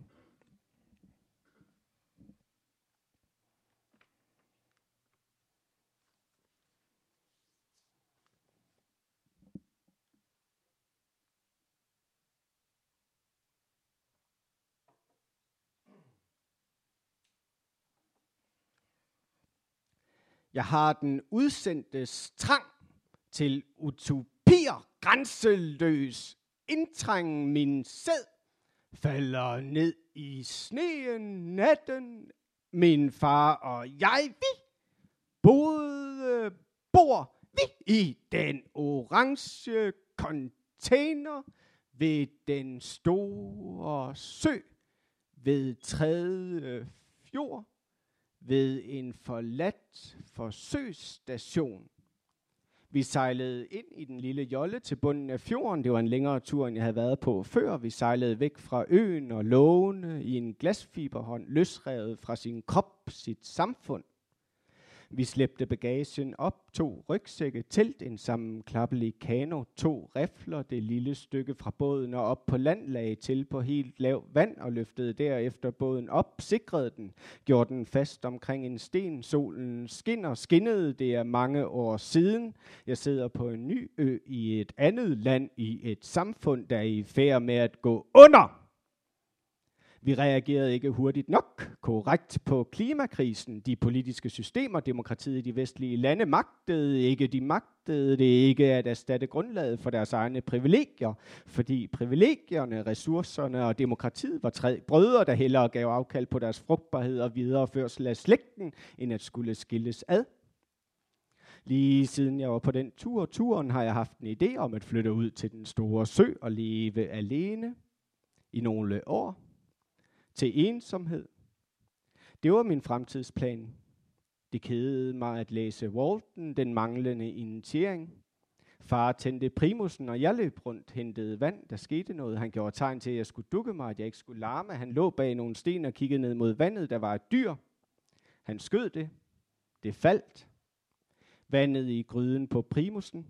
Jeg har den udsendte trang til utopier grænseløs. Indtrængen min sæd falder ned i sneen natten. Min far og jeg, vi boede, bor vi i den orange container ved den store sø ved tredje fjord ved en forladt forsøgsstation. Vi sejlede ind i den lille jolle til bunden af fjorden. Det var en længere tur, end jeg havde været på før. Vi sejlede væk fra øen og lågene i en glasfiberhånd, løsrevet fra sin krop, sit samfund. Vi slæbte bagagen op, to rygsække, telt, en sammenklappelig kano, to rifler, det lille stykke fra båden og op på land lagde til på helt lav vand og løftede derefter båden op, sikrede den, gjorde den fast omkring en sten. Solen skinner, skinnede, det er mange år siden. Jeg sidder på en ny ø i et andet land, i et samfund, der er i færd med at gå under. Vi reagerede ikke hurtigt nok korrekt på klimakrisen. De politiske systemer, demokratiet i de vestlige lande magtede ikke. De magtede det ikke at erstatte grundlaget for deres egne privilegier, fordi privilegierne, ressourcerne og demokratiet var tre brødre, der hellere gav afkald på deres frugtbarhed og videreførsel af slægten, end at skulle skilles ad. Lige siden jeg var på den tur, turen har jeg haft en idé om at flytte ud til den store sø og leve alene i nogle år til ensomhed. Det var min fremtidsplan. Det kædede mig at læse Walton, den manglende initiering. Far tændte primusen, og jeg løb rundt, hentede vand. Der skete noget. Han gjorde tegn til, at jeg skulle dukke mig, at jeg ikke skulle larme. Han lå bag nogle sten og kiggede ned mod vandet. Der var et dyr. Han skød det. Det faldt. Vandet i gryden på primusen.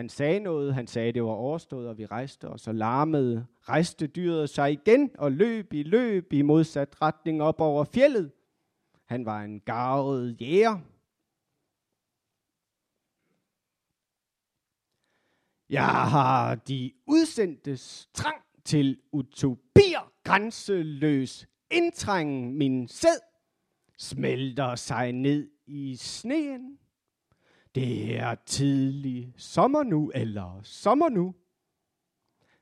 Han sagde noget, han sagde, det var overstået, og vi rejste os og larmede. Rejste dyret sig igen og løb i løb i modsat retning op over fjellet. Han var en garvet jæger. Jeg har de udsendtes trang til utopier grænseløs indtrængen min sæd smelter sig ned i sneen det er tidlig sommer nu, eller sommer nu.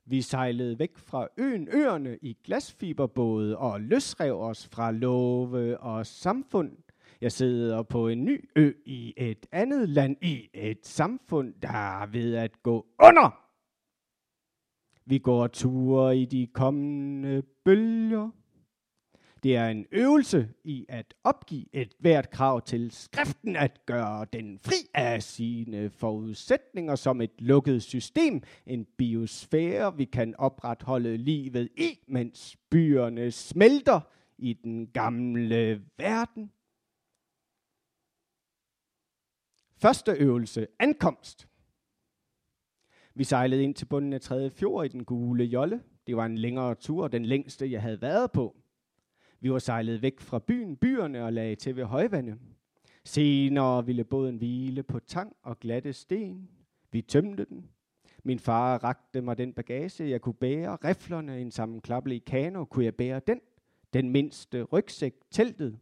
Vi sejlede væk fra øen øerne i glasfiberbåde og løsrev os fra love og samfund. Jeg sidder på en ny ø i et andet land i et samfund, der er ved at gå under. Vi går ture i de kommende bølger. Det er en øvelse i at opgive et hvert krav til skriften, at gøre den fri af sine forudsætninger som et lukket system, en biosfære, vi kan opretholde livet i, mens byerne smelter i den gamle verden. Første øvelse, ankomst. Vi sejlede ind til bunden af tredje fjord i den gule jolle. Det var en længere tur, den længste jeg havde været på. Vi var sejlet væk fra byen, byerne og lagde til ved højvande. Senere ville båden hvile på tang og glatte sten. Vi tømte den. Min far rakte mig den bagage, jeg kunne bære. Riflerne, en sammenklappelig kano, kunne jeg bære den. Den mindste rygsæk, teltet.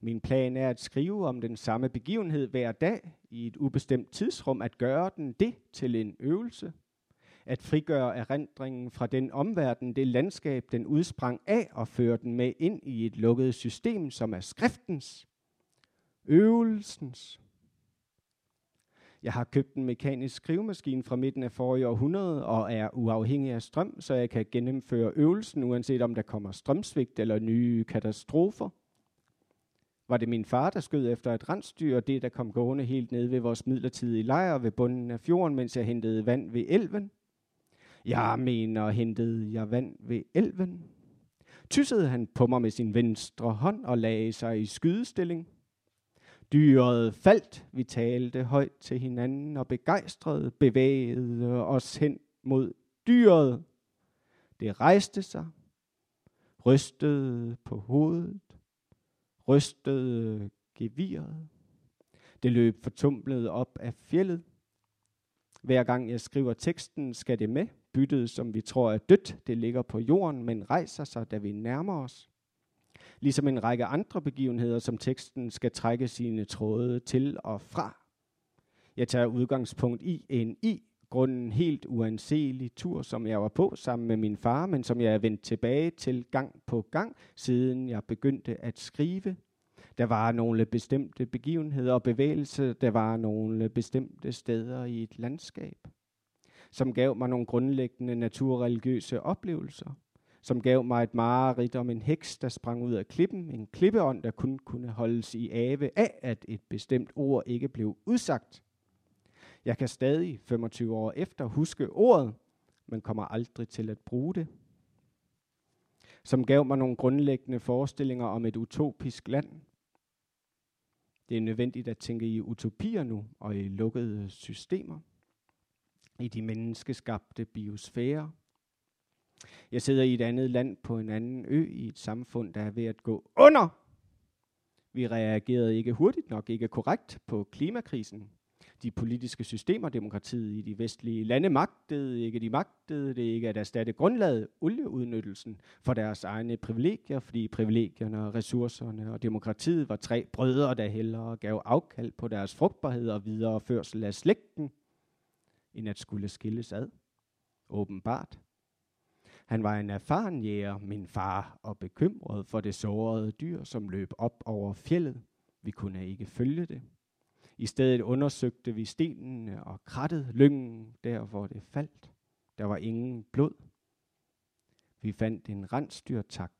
Min plan er at skrive om den samme begivenhed hver dag i et ubestemt tidsrum, at gøre den det til en øvelse. At frigøre erindringen fra den omverden, det landskab, den udsprang af, og føre den med ind i et lukket system, som er skriftens, øvelsens. Jeg har købt en mekanisk skrivemaskine fra midten af forrige århundrede og er uafhængig af strøm, så jeg kan gennemføre øvelsen, uanset om der kommer strømsvigt eller nye katastrofer. Var det min far, der skød efter et rensdyr, og det, der kom gående helt ned ved vores midlertidige lejr ved bunden af fjorden, mens jeg hentede vand ved elven? Jeg mener, hentede jeg vand ved elven? Tyssede han på mig med sin venstre hånd og lagde sig i skydestilling. Dyret faldt, vi talte højt til hinanden og begejstrede bevægede os hen mod dyret. Det rejste sig, rystede på hovedet, rystede geviret. Det løb fortumlet op af fjellet. Hver gang jeg skriver teksten, skal det med. Byttet, som vi tror er dødt, det ligger på jorden, men rejser sig, da vi nærmer os. Ligesom en række andre begivenheder, som teksten skal trække sine tråde til og fra. Jeg tager udgangspunkt i en i grunden helt uanselig tur, som jeg var på sammen med min far, men som jeg er vendt tilbage til gang på gang, siden jeg begyndte at skrive. Der var nogle bestemte begivenheder og bevægelser, der var nogle bestemte steder i et landskab, som gav mig nogle grundlæggende naturreligiøse oplevelser, som gav mig et mareridt om en heks, der sprang ud af klippen, en klippeånd, der kun kunne holdes i ave af, at et bestemt ord ikke blev udsagt. Jeg kan stadig 25 år efter huske ordet, men kommer aldrig til at bruge det. Som gav mig nogle grundlæggende forestillinger om et utopisk land. Det er nødvendigt at tænke i utopier nu og i lukkede systemer. I de menneskeskabte biosfære. Jeg sidder i et andet land på en anden ø i et samfund, der er ved at gå under. Vi reagerede ikke hurtigt nok, ikke korrekt på klimakrisen de politiske systemer, demokratiet i de vestlige lande magtede, ikke de magtede det ikke at erstatte grundlaget, olieudnyttelsen for deres egne privilegier, fordi privilegierne, ressourcerne og demokratiet var tre brødre, der hellere gav afkald på deres frugtbarhed og videreførsel af slægten, end at skulle skilles ad. Åbenbart. Han var en erfaren jæger, min far, og bekymret for det sårede dyr, som løb op over fjellet. Vi kunne ikke følge det. I stedet undersøgte vi stenene og krattede lyngen der, hvor det faldt. Der var ingen blod. Vi fandt en rensdyrtak.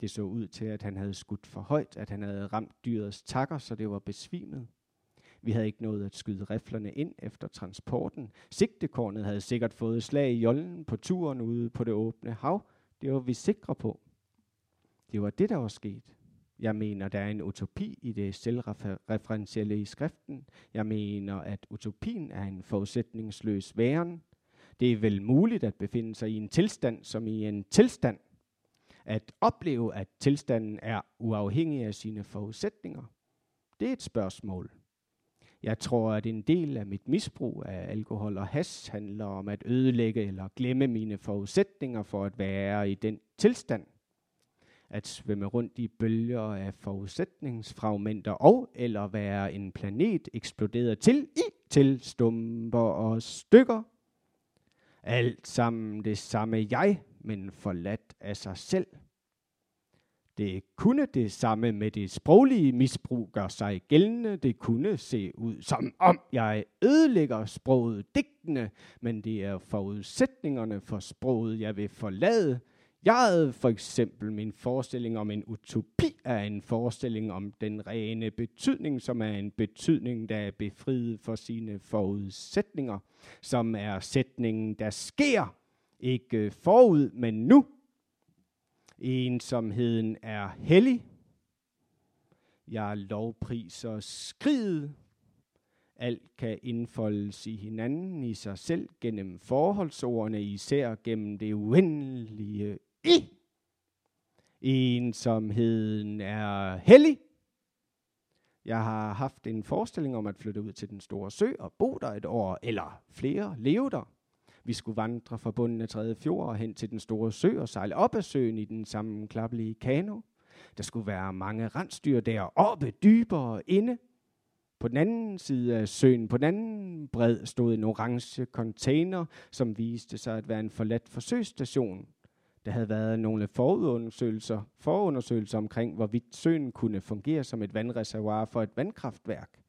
Det så ud til, at han havde skudt for højt, at han havde ramt dyrets takker, så det var besvimet. Vi havde ikke nået at skyde riflerne ind efter transporten. Sigtekornet havde sikkert fået slag i jollen på turen ude på det åbne hav. Det var vi sikre på. Det var det, der var sket. Jeg mener, der er en utopi i det selvreferentielle i skriften. Jeg mener, at utopien er en forudsætningsløs væren. Det er vel muligt at befinde sig i en tilstand som i en tilstand. At opleve, at tilstanden er uafhængig af sine forudsætninger. Det er et spørgsmål. Jeg tror, at en del af mit misbrug af alkohol og has handler om at ødelægge eller glemme mine forudsætninger for at være i den tilstand – at svømme rundt i bølger af forudsætningsfragmenter og eller være en planet eksploderet til i til stumper og stykker. Alt sammen det samme jeg, men forladt af sig selv. Det kunne det samme med det sproglige misbrug gør sig gældende. Det kunne se ud som om jeg ødelægger sproget digtende, men det er forudsætningerne for sproget, jeg vil forlade, jeg havde for eksempel min forestilling om en utopi er en forestilling om den rene betydning, som er en betydning, der er befriet for sine forudsætninger, som er sætningen, der sker, ikke forud, men nu. Ensomheden er hellig. Jeg lovpriser skridet. Alt kan indfoldes i hinanden i sig selv gennem forholdsordene, især gennem det uendelige i. Ensomheden er hellig. Jeg har haft en forestilling om at flytte ud til den store sø og bo der et år, eller flere, leve der. Vi skulle vandre fra bunden af tredje fjord og hen til den store sø og sejle op ad søen i den samme klappelige kano. Der skulle være mange rensdyr der, oppe, dybere, inde. På den anden side af søen, på den anden bred, stod en orange container, som viste sig at være en forladt forsøgsstation. Der havde været nogle forundersøgelser, forundersøgelser omkring, hvorvidt søen kunne fungere som et vandreservoir for et vandkraftværk.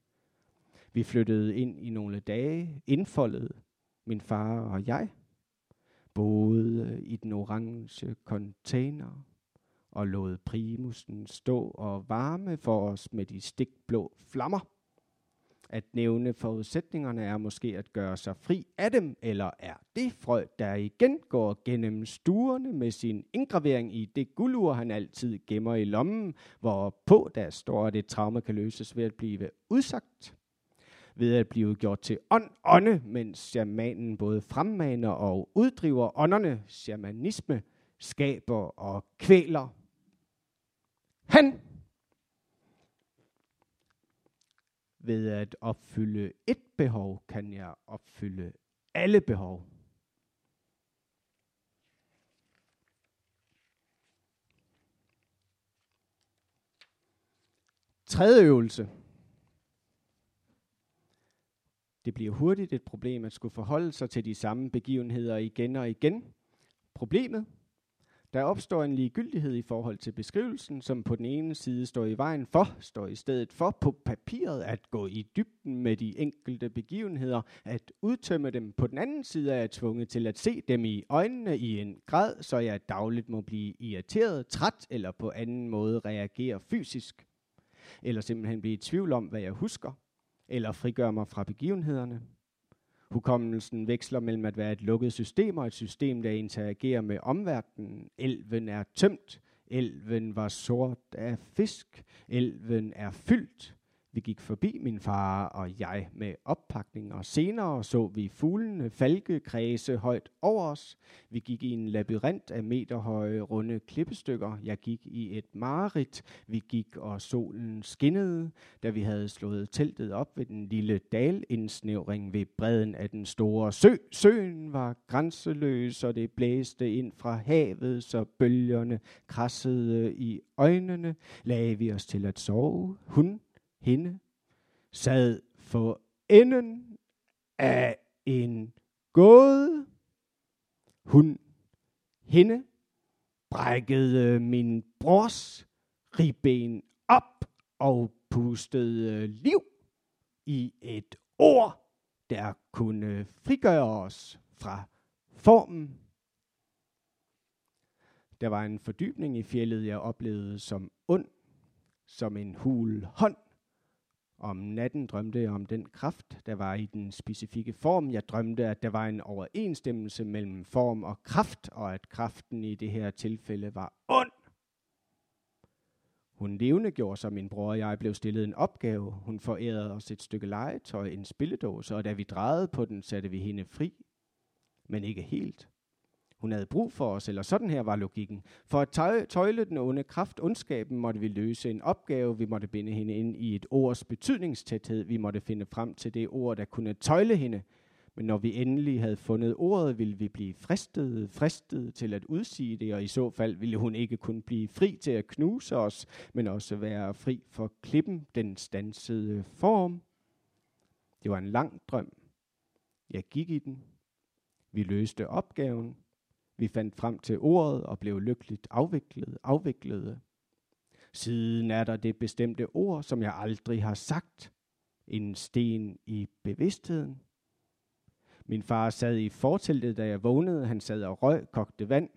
Vi flyttede ind i nogle dage, indfoldet, min far og jeg, boede øh, i den orange container og lod primusen stå og varme for os med de stikblå flammer. At nævne forudsætningerne er måske at gøre sig fri af dem, eller er det frø, der igen går gennem stuerne med sin indgravering i det guldur, han altid gemmer i lommen, hvorpå der står, at et traume kan løses ved at blive udsagt ved at blive gjort til ånd, ånde, mens shamanen både fremmaner og uddriver ånderne, shamanisme, skaber og kvæler. Han ved at opfylde et behov, kan jeg opfylde alle behov. Tredje øvelse. Det bliver hurtigt et problem at skulle forholde sig til de samme begivenheder igen og igen. Problemet? Der opstår en ligegyldighed i forhold til beskrivelsen, som på den ene side står i vejen for, står i stedet for på papiret at gå i dybden med de enkelte begivenheder, at udtømme dem. På den anden side er jeg tvunget til at se dem i øjnene i en grad, så jeg dagligt må blive irriteret, træt eller på anden måde reagere fysisk. Eller simpelthen blive i tvivl om, hvad jeg husker eller frigør mig fra begivenhederne. Hukommelsen veksler mellem at være et lukket system og et system, der interagerer med omverdenen. Elven er tømt. Elven var sort af fisk. Elven er fyldt. Vi gik forbi min far og jeg med oppakning, og senere så vi fuglene falke kredse højt over os. Vi gik i en labyrint af meterhøje runde klippestykker. Jeg gik i et mareridt. Vi gik, og solen skinnede, da vi havde slået teltet op ved den lille dalindsnævring ved bredden af den store sø. Søen var grænseløs, og det blæste ind fra havet, så bølgerne krassede i øjnene. Lagde vi os til at sove. Hun hende sad for enden af en gåde. Hun, hende, brækkede min brors ribben op og pustede liv i et ord, der kunne frigøre os fra formen. Der var en fordybning i fjellet, jeg oplevede som ond, som en hul hånd, om natten drømte jeg om den kraft, der var i den specifikke form. Jeg drømte, at der var en overensstemmelse mellem form og kraft, og at kraften i det her tilfælde var ond. Hun levende gjorde, sig, min bror og jeg blev stillet en opgave. Hun forærede os et stykke legetøj, en spilledåse, og da vi drejede på den, satte vi hende fri. Men ikke helt. Hun havde brug for os, eller sådan her var logikken. For at tøjle den onde kraft, ondskaben, måtte vi løse en opgave. Vi måtte binde hende ind i et ords betydningstæthed. Vi måtte finde frem til det ord, der kunne tøjle hende. Men når vi endelig havde fundet ordet, ville vi blive fristet, fristet til at udsige det, og i så fald ville hun ikke kun blive fri til at knuse os, men også være fri for klippen, den stansede form. Det var en lang drøm. Jeg gik i den. Vi løste opgaven. Vi fandt frem til ordet og blev lykkeligt afviklet, afviklede. Siden er der det bestemte ord, som jeg aldrig har sagt. En sten i bevidstheden. Min far sad i forteltet, da jeg vågnede. Han sad og røg, kogte vand.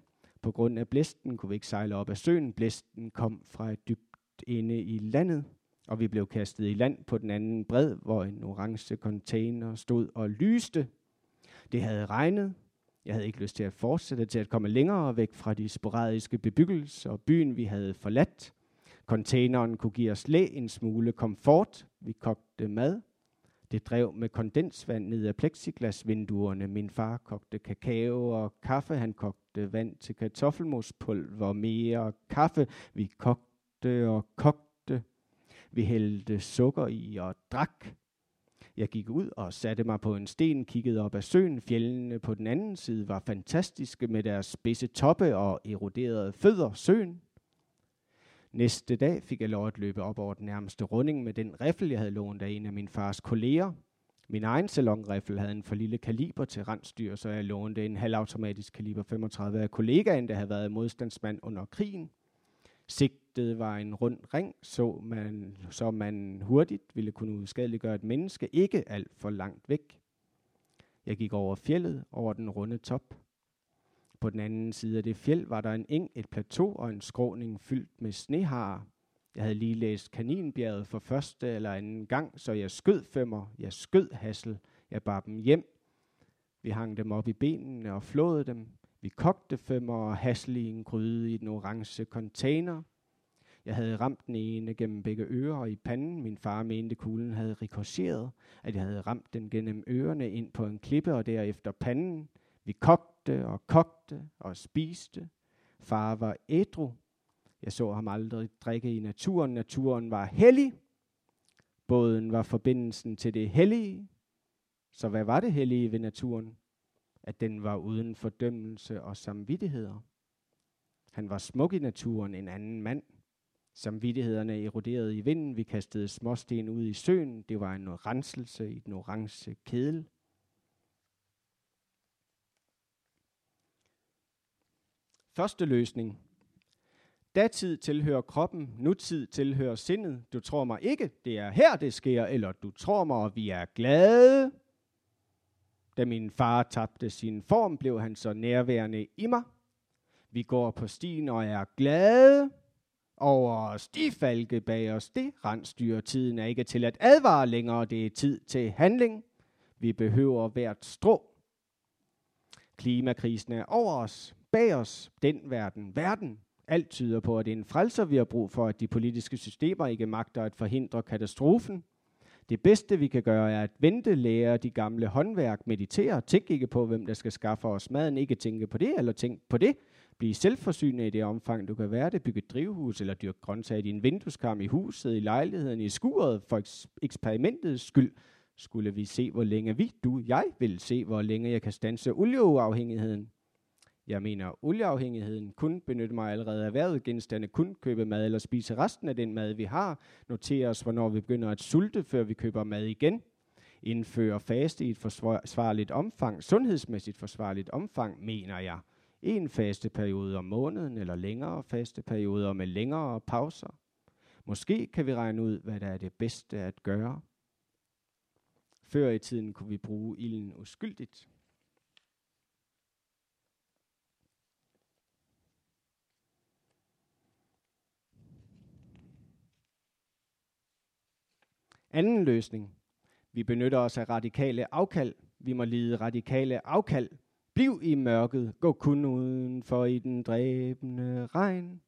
På grund af blæsten kunne vi ikke sejle op ad søen. Blæsten kom fra et dybt inde i landet, og vi blev kastet i land på den anden bred, hvor en orange container stod og lyste. Det havde regnet, jeg havde ikke lyst til at fortsætte til at komme længere væk fra de sporadiske bebyggelser og byen, vi havde forladt. Containeren kunne give os læ en smule komfort. Vi kogte mad. Det drev med kondensvand ned af plexiglasvinduerne. Min far kogte kakao og kaffe. Han kogte vand til kartoffelmospulver og mere kaffe. Vi kogte og kogte. Vi hældte sukker i og drak. Jeg gik ud og satte mig på en sten, kiggede op ad søen. Fjellene på den anden side var fantastiske med deres spidse toppe og eroderede fødder. Søen. Næste dag fik jeg lov at løbe op over den nærmeste runding med den riffel, jeg havde lånt af en af min fars kolleger. Min egen salonriffel havde en for lille kaliber til rensdyr, så jeg lånte en halvautomatisk kaliber 35 af kollegaen, der havde været modstandsmand under krigen. Sigtet var en rund ring, så man, så man hurtigt ville kunne udskadeliggøre et menneske, ikke alt for langt væk. Jeg gik over fjellet, over den runde top. På den anden side af det fjeld var der en eng, et plateau og en skråning fyldt med sneharer. Jeg havde lige læst Kaninbjerget for første eller anden gang, så jeg skød femmer, jeg skød hassel, jeg bar dem hjem. Vi hang dem op i benene og flåede dem. Vi kogte femmer og hasle i en gryde i den orange container. Jeg havde ramt den ene gennem begge ører og i panden. Min far mente, kuglen havde rikorseret, at jeg havde ramt den gennem ørerne ind på en klippe og derefter panden. Vi kogte og kogte og spiste. Far var ædru. Jeg så ham aldrig drikke i naturen. Naturen var hellig. Båden var forbindelsen til det hellige. Så hvad var det hellige ved naturen? At den var uden fordømmelse og samvittigheder. Han var smuk i naturen, en anden mand. Samvittighederne eroderede i vinden. Vi kastede småsten ud i søen. Det var en renselse i den orange kedel. Første løsning. Datid tilhører kroppen, nutid tilhører sindet. Du tror mig ikke, det er her, det sker, eller du tror mig, og vi er glade. Da min far tabte sin form, blev han så nærværende i mig. Vi går på stien og er glade over stifalke bag os. Det rensdyr. Tiden er ikke til at advare længere. Det er tid til handling. Vi behøver hvert strå. Klimakrisen er over os, bag os, den verden, verden. Alt tyder på, at det er en frelser, vi har brug for, at de politiske systemer ikke magter at forhindre katastrofen. Det bedste, vi kan gøre, er at vente, lære de gamle håndværk, meditere, tænke ikke på, hvem der skal skaffe os maden, ikke tænke på det, eller tænke på det. Bliv selvforsynende i det omfang, du kan være det. Bygge et drivhus, eller dyrke grøntsager i din vindueskarm i huset, i lejligheden, i skuret, for eksperimentets skyld. Skulle vi se, hvor længe vi, du, jeg, vil se, hvor længe jeg kan stanse olieafhængigheden. Jeg mener, olieafhængigheden kun benytte mig allerede erhvervet genstande, kun købe mad eller spise resten af den mad, vi har. Notere os, hvornår vi begynder at sulte, før vi køber mad igen. Indføre faste i et forsvarligt omfang, sundhedsmæssigt forsvarligt omfang, mener jeg. En faste periode om måneden eller længere faste perioder med længere pauser. Måske kan vi regne ud, hvad der er det bedste at gøre. Før i tiden kunne vi bruge ilden uskyldigt. Anden løsning. Vi benytter os af radikale afkald. Vi må lide radikale afkald. Bliv i mørket. Gå kun udenfor i den dræbende regn.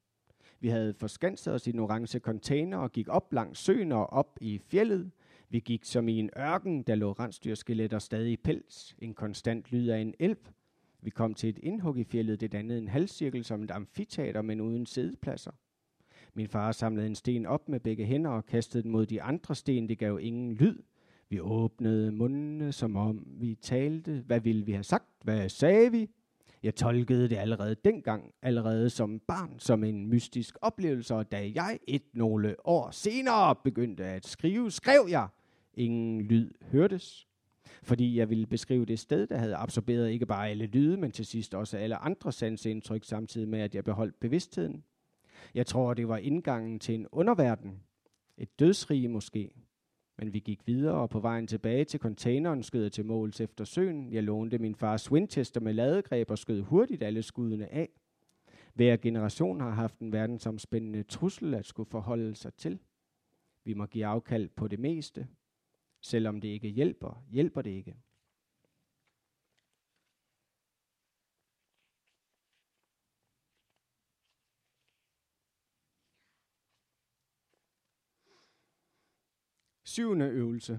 Vi havde forskanset os i den orange container og gik op langs søen og op i fjellet. Vi gik som i en ørken, der lå rensdyrskeletter stadig i pels. En konstant lyd af en elv. Vi kom til et indhug i fjellet, det dannede en halvcirkel som et amfiteater, men uden sædepladser. Min far samlede en sten op med begge hænder og kastede den mod de andre sten. Det gav ingen lyd. Vi åbnede mundene, som om vi talte. Hvad ville vi have sagt? Hvad sagde vi? Jeg tolkede det allerede dengang, allerede som barn, som en mystisk oplevelse, og da jeg et nogle år senere begyndte at skrive, skrev jeg. Ingen lyd hørtes, fordi jeg ville beskrive det sted, der havde absorberet ikke bare alle lyde, men til sidst også alle andre sansindtryk, samtidig med, at jeg beholdt bevidstheden. Jeg tror, det var indgangen til en underverden. Et dødsrige måske. Men vi gik videre, og på vejen tilbage til containeren skød jeg til måls efter søen. Jeg lånte min fars Winchester med ladegreb og skød hurtigt alle skuddene af. Hver generation har haft en verdensomspændende trussel at skulle forholde sig til. Vi må give afkald på det meste. Selvom det ikke hjælper, hjælper det ikke. Syvende øvelse.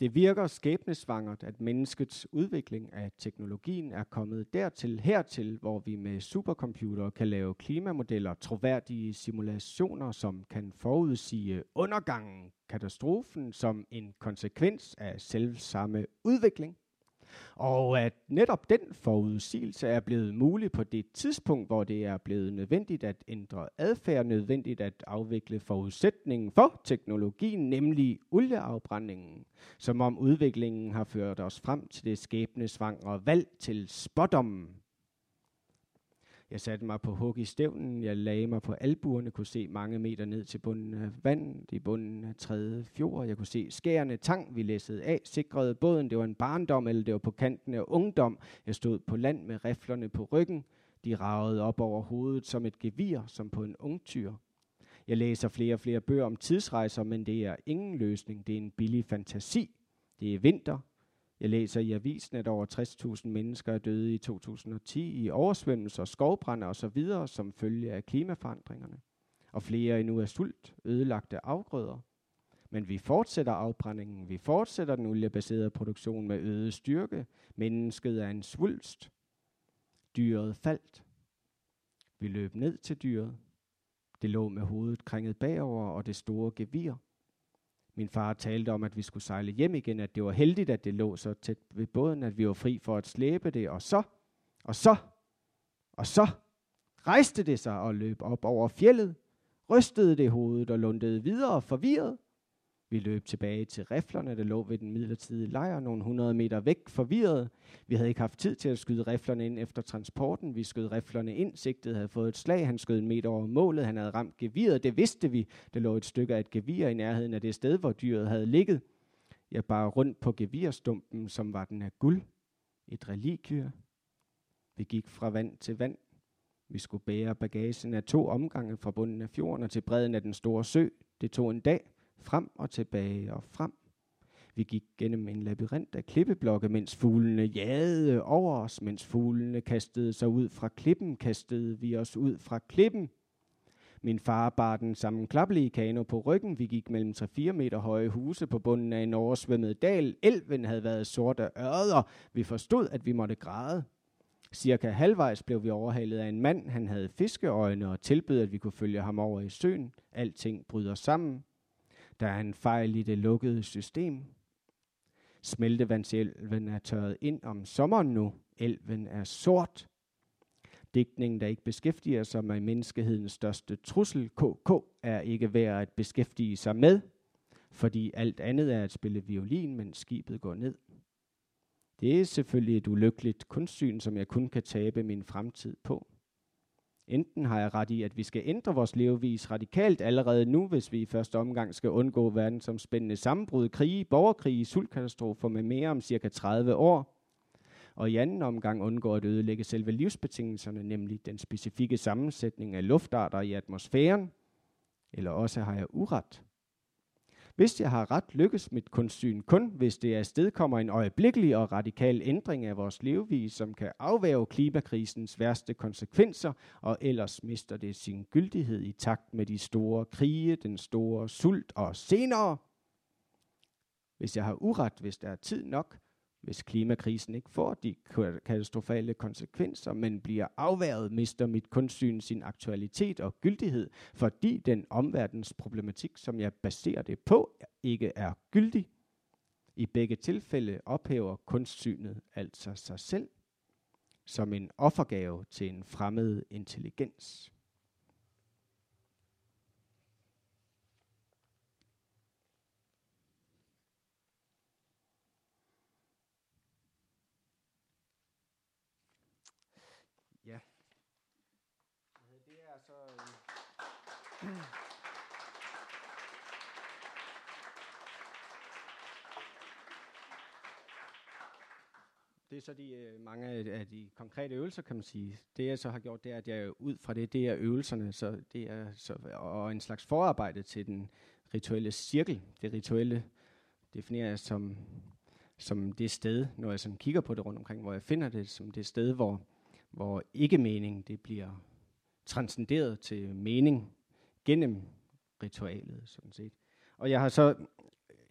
Det virker skæbnesvangert, at menneskets udvikling af teknologien er kommet dertil hertil, hvor vi med supercomputere kan lave klimamodeller, troværdige simulationer, som kan forudsige undergangen, katastrofen som en konsekvens af selvsamme udvikling. Og at netop den forudsigelse er blevet mulig på det tidspunkt, hvor det er blevet nødvendigt at ændre adfærd, nødvendigt at afvikle forudsætningen for teknologien, nemlig olieafbrændingen, som om udviklingen har ført os frem til det skæbnesvangre valg til spådommen jeg satte mig på hug i stævnen, jeg lagde mig på albuerne, kunne se mange meter ned til bunden af vandet, i bunden af tredje fjord. Jeg kunne se skærende tang, vi læssede af, sikrede båden. Det var en barndom, eller det var på kanten af ungdom. Jeg stod på land med riflerne på ryggen. De ragede op over hovedet som et gevir, som på en ungtyr. Jeg læser flere og flere bøger om tidsrejser, men det er ingen løsning. Det er en billig fantasi. Det er vinter, jeg læser i avisen, at over 60.000 mennesker er døde i 2010 i oversvømmelser, skovbrænder osv. som følge af klimaforandringerne. Og flere endnu er sult, ødelagte afgrøder. Men vi fortsætter afbrændingen. Vi fortsætter den oliebaserede produktion med øget styrke. Mennesket er en svulst. Dyret faldt. Vi løb ned til dyret. Det lå med hovedet krænget bagover og det store gevir. Min far talte om, at vi skulle sejle hjem igen, at det var heldigt, at det lå så tæt ved båden, at vi var fri for at slæbe det, og så, og så, og så rejste det sig og løb op over fjellet, rystede det hovedet og lundede videre forvirret. Vi løb tilbage til riflerne, der lå ved den midlertidige lejr, nogle hundrede meter væk, forvirret. Vi havde ikke haft tid til at skyde riflerne ind efter transporten. Vi skød riflerne ind, sigtet havde fået et slag, han skød en meter over målet, han havde ramt geviret, det vidste vi. Der lå et stykke af et gevir i nærheden af det sted, hvor dyret havde ligget. Jeg bar rundt på gevirstumpen, som var den af guld. Et relikvie. Vi gik fra vand til vand. Vi skulle bære bagagen af to omgange fra bunden af fjorden og til bredden af den store sø. Det tog en dag frem og tilbage og frem. Vi gik gennem en labyrint af klippeblokke, mens fuglene jagede over os, mens fuglene kastede sig ud fra klippen, kastede vi os ud fra klippen. Min far bar den sammenklappelige kano på ryggen. Vi gik mellem 3-4 meter høje huse på bunden af en oversvømmet dal. Elven havde været sort af ørder. Vi forstod, at vi måtte græde. Cirka halvvejs blev vi overhalet af en mand. Han havde fiskeøjne og tilbød, at vi kunne følge ham over i søen. Alting bryder sammen. Der er en fejl i det lukkede system. Smeltevandselven er tørret ind om sommeren nu. Elven er sort. Digtningen, der ikke beskæftiger sig med menneskehedens største trussel, KK, er ikke værd at beskæftige sig med, fordi alt andet er at spille violin, mens skibet går ned. Det er selvfølgelig et ulykkeligt kunstsyn, som jeg kun kan tabe min fremtid på. Enten har jeg ret i, at vi skal ændre vores levevis radikalt allerede nu, hvis vi i første omgang skal undgå verden som spændende sammenbrud, krige, borgerkrige, sultkatastrofer med mere om cirka 30 år, og i anden omgang undgå at ødelægge selve livsbetingelserne, nemlig den specifikke sammensætning af luftarter i atmosfæren, eller også har jeg uret. Hvis jeg har ret, lykkes mit kunstsyn kun, hvis det afstedkommer en øjeblikkelig og radikal ændring af vores levevis, som kan afværge klimakrisens værste konsekvenser, og ellers mister det sin gyldighed i takt med de store krige, den store sult og senere. Hvis jeg har uret, hvis der er tid nok, hvis klimakrisen ikke får de katastrofale konsekvenser, men bliver afværet, mister mit kunstsyn sin aktualitet og gyldighed, fordi den omverdens problematik, som jeg baserer det på, ikke er gyldig. I begge tilfælde ophæver kunstsynet altså sig selv som en offergave til en fremmed intelligens. Det er så de øh, mange af de konkrete øvelser, kan man sige. Det jeg så har gjort, det er, at jeg ud fra det, det er øvelserne, så det er så, og en slags forarbejde til den rituelle cirkel. Det rituelle definerer jeg som, som det sted, når jeg sådan kigger på det rundt omkring, hvor jeg finder det, som det sted, hvor, hvor ikke-mening, det bliver transcenderet til mening gennem ritualet, sådan set. Og jeg har så,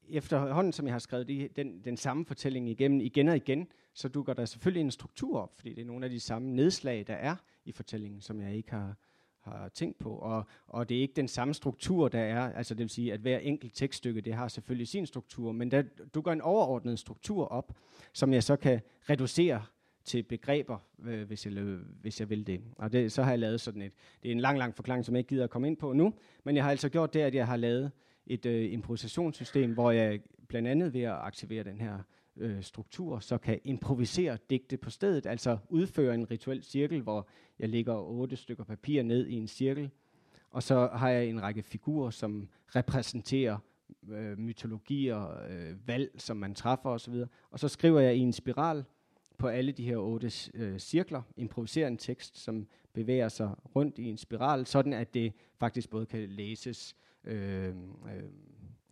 efterhånden som jeg har skrevet de, den, den samme fortælling igennem igen og igen, så dukker der selvfølgelig en struktur op, fordi det er nogle af de samme nedslag, der er i fortællingen, som jeg ikke har, har tænkt på, og, og det er ikke den samme struktur, der er, altså det vil sige, at hver enkelt tekststykke, det har selvfølgelig sin struktur, men der, du går en overordnet struktur op, som jeg så kan reducere til begreber, øh, hvis, jeg, hvis jeg vil det. Og det, så har jeg lavet sådan et, det er en lang, lang forklaring, som jeg ikke gider at komme ind på nu, men jeg har altså gjort det, at jeg har lavet et øh, improvisationssystem, hvor jeg blandt andet ved at aktivere den her øh, struktur, så kan improvisere digte på stedet, altså udføre en rituel cirkel, hvor jeg lægger otte stykker papir ned i en cirkel, og så har jeg en række figurer, som repræsenterer øh, mytologier, øh, valg, som man træffer osv., og så skriver jeg i en spiral på alle de her otte øh, cirkler, improviserer en tekst, som bevæger sig rundt i en spiral, sådan at det faktisk både kan læses øh, øh,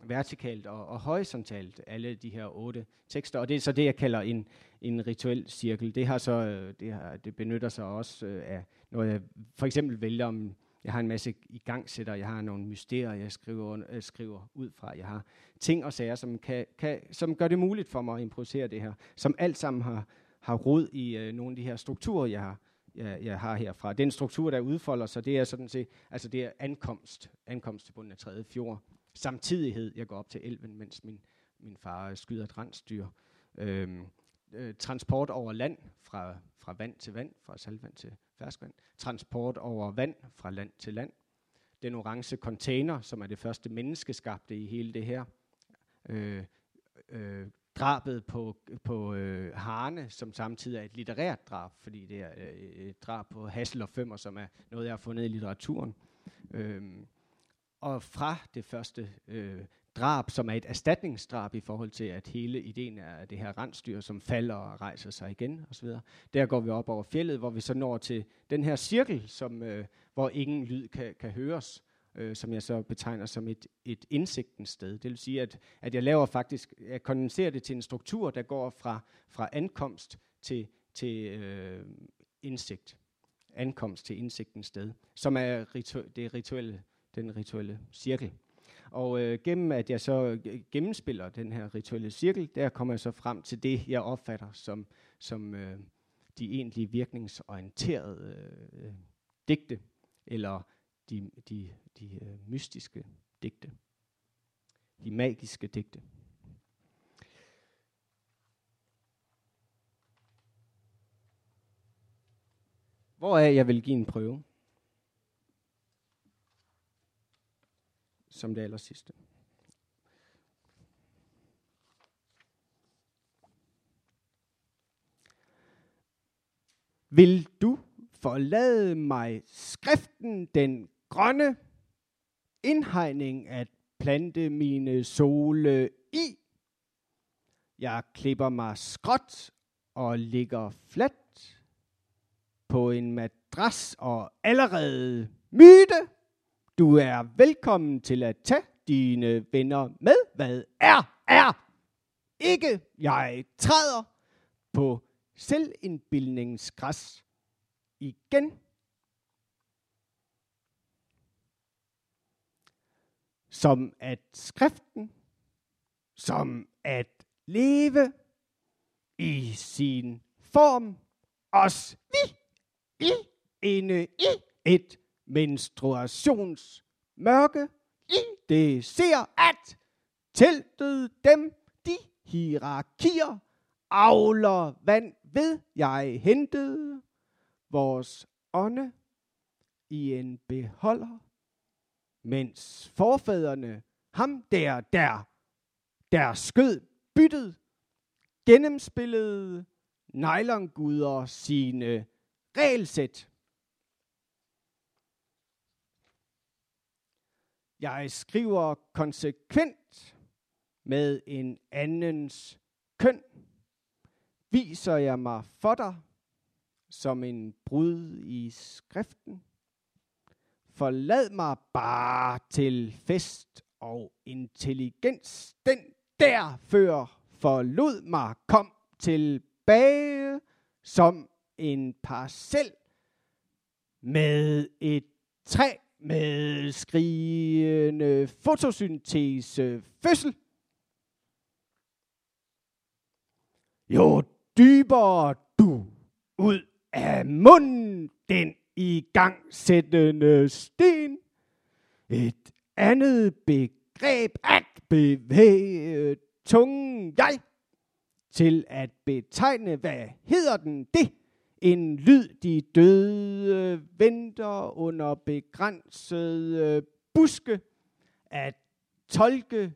vertikalt og, og horisontalt, alle de her otte tekster. Og det er så det, jeg kalder en, en rituel cirkel. Det, har så, øh, det, har, det benytter sig også øh, af, når jeg for eksempel vælger om, jeg har en masse igangsætter, jeg har nogle mysterier, jeg skriver, øh, skriver ud fra, jeg har ting og sager, som, kan, kan, som gør det muligt for mig at improvisere det her, som alt sammen har, har rod i øh, nogle af de her strukturer, jeg har, jeg, jeg har herfra. Den struktur, der udfolder sig, det er sådan set, altså det er ankomst, ankomst til bunden af tredje fjord samtidighed. Jeg går op til elven, mens min, min far skyder et rensdyr. Øhm, øh, transport over land, fra, fra vand til vand, fra saltvand til ferskvand. Transport over vand, fra land til land. Den orange container, som er det første menneskeskabte i hele det her. Øh, øh, drabet på, på øh, Harne, som samtidig er et litterært drab, fordi det er øh, et drab på Hassel og Femmer, som er noget, jeg har fundet i litteraturen. Øhm, og fra det første øh, drab, som er et erstatningsdrab i forhold til, at hele ideen er det her rensdyr, som falder og rejser sig igen osv. Der går vi op over fjellet, hvor vi så når til den her cirkel, som, øh, hvor ingen lyd kan, kan høres, øh, som jeg så betegner som et, et indsigtens sted. Det vil sige, at, at jeg laver faktisk, jeg kondenserer det til en struktur, der går fra, fra ankomst til, til øh, indsigt. Ankomst til indsigtens sted, som er ritu- det rituelle den rituelle cirkel. Og øh, gennem at jeg så gennemspiller den her rituelle cirkel, der kommer jeg så frem til det, jeg opfatter som, som øh, de egentlig virkningsorienterede øh, digte, eller de, de, de øh, mystiske digte, de magiske digte. Hvor er jeg vil give en prøve. som det aller sidste. Vil du forlade mig skriften den grønne indhegning at plante mine sole i? Jeg klipper mig skråt og ligger fladt på en madras og allerede myte du er velkommen til at tage dine venner med. Hvad er, er ikke jeg træder på selvindbildningsgræs igen. Som at skriften, som at leve i sin form, os vi i inde i et menstruationsmørke. I det ser, at teltet dem de hierarkier avler vand ved jeg hentede vores ånde i en beholder, mens forfædrene, ham der, der, der skød byttet, gennemspillede nylonguder sine regelsæt. Jeg skriver konsekvent med en andens køn. Viser jeg mig for dig som en brud i skriften. Forlad mig bare til fest og intelligens. Den der før forlod mig, kom tilbage som en parcel med et træ med skrigende fotosyntese fødsel. Jo dybere du ud af munden, den i gang sættende øh, sten. Et andet begreb at bevæge tungen jeg til at betegne, hvad hedder den det? En lyd, de døde venter under begrænsede buske. At tolke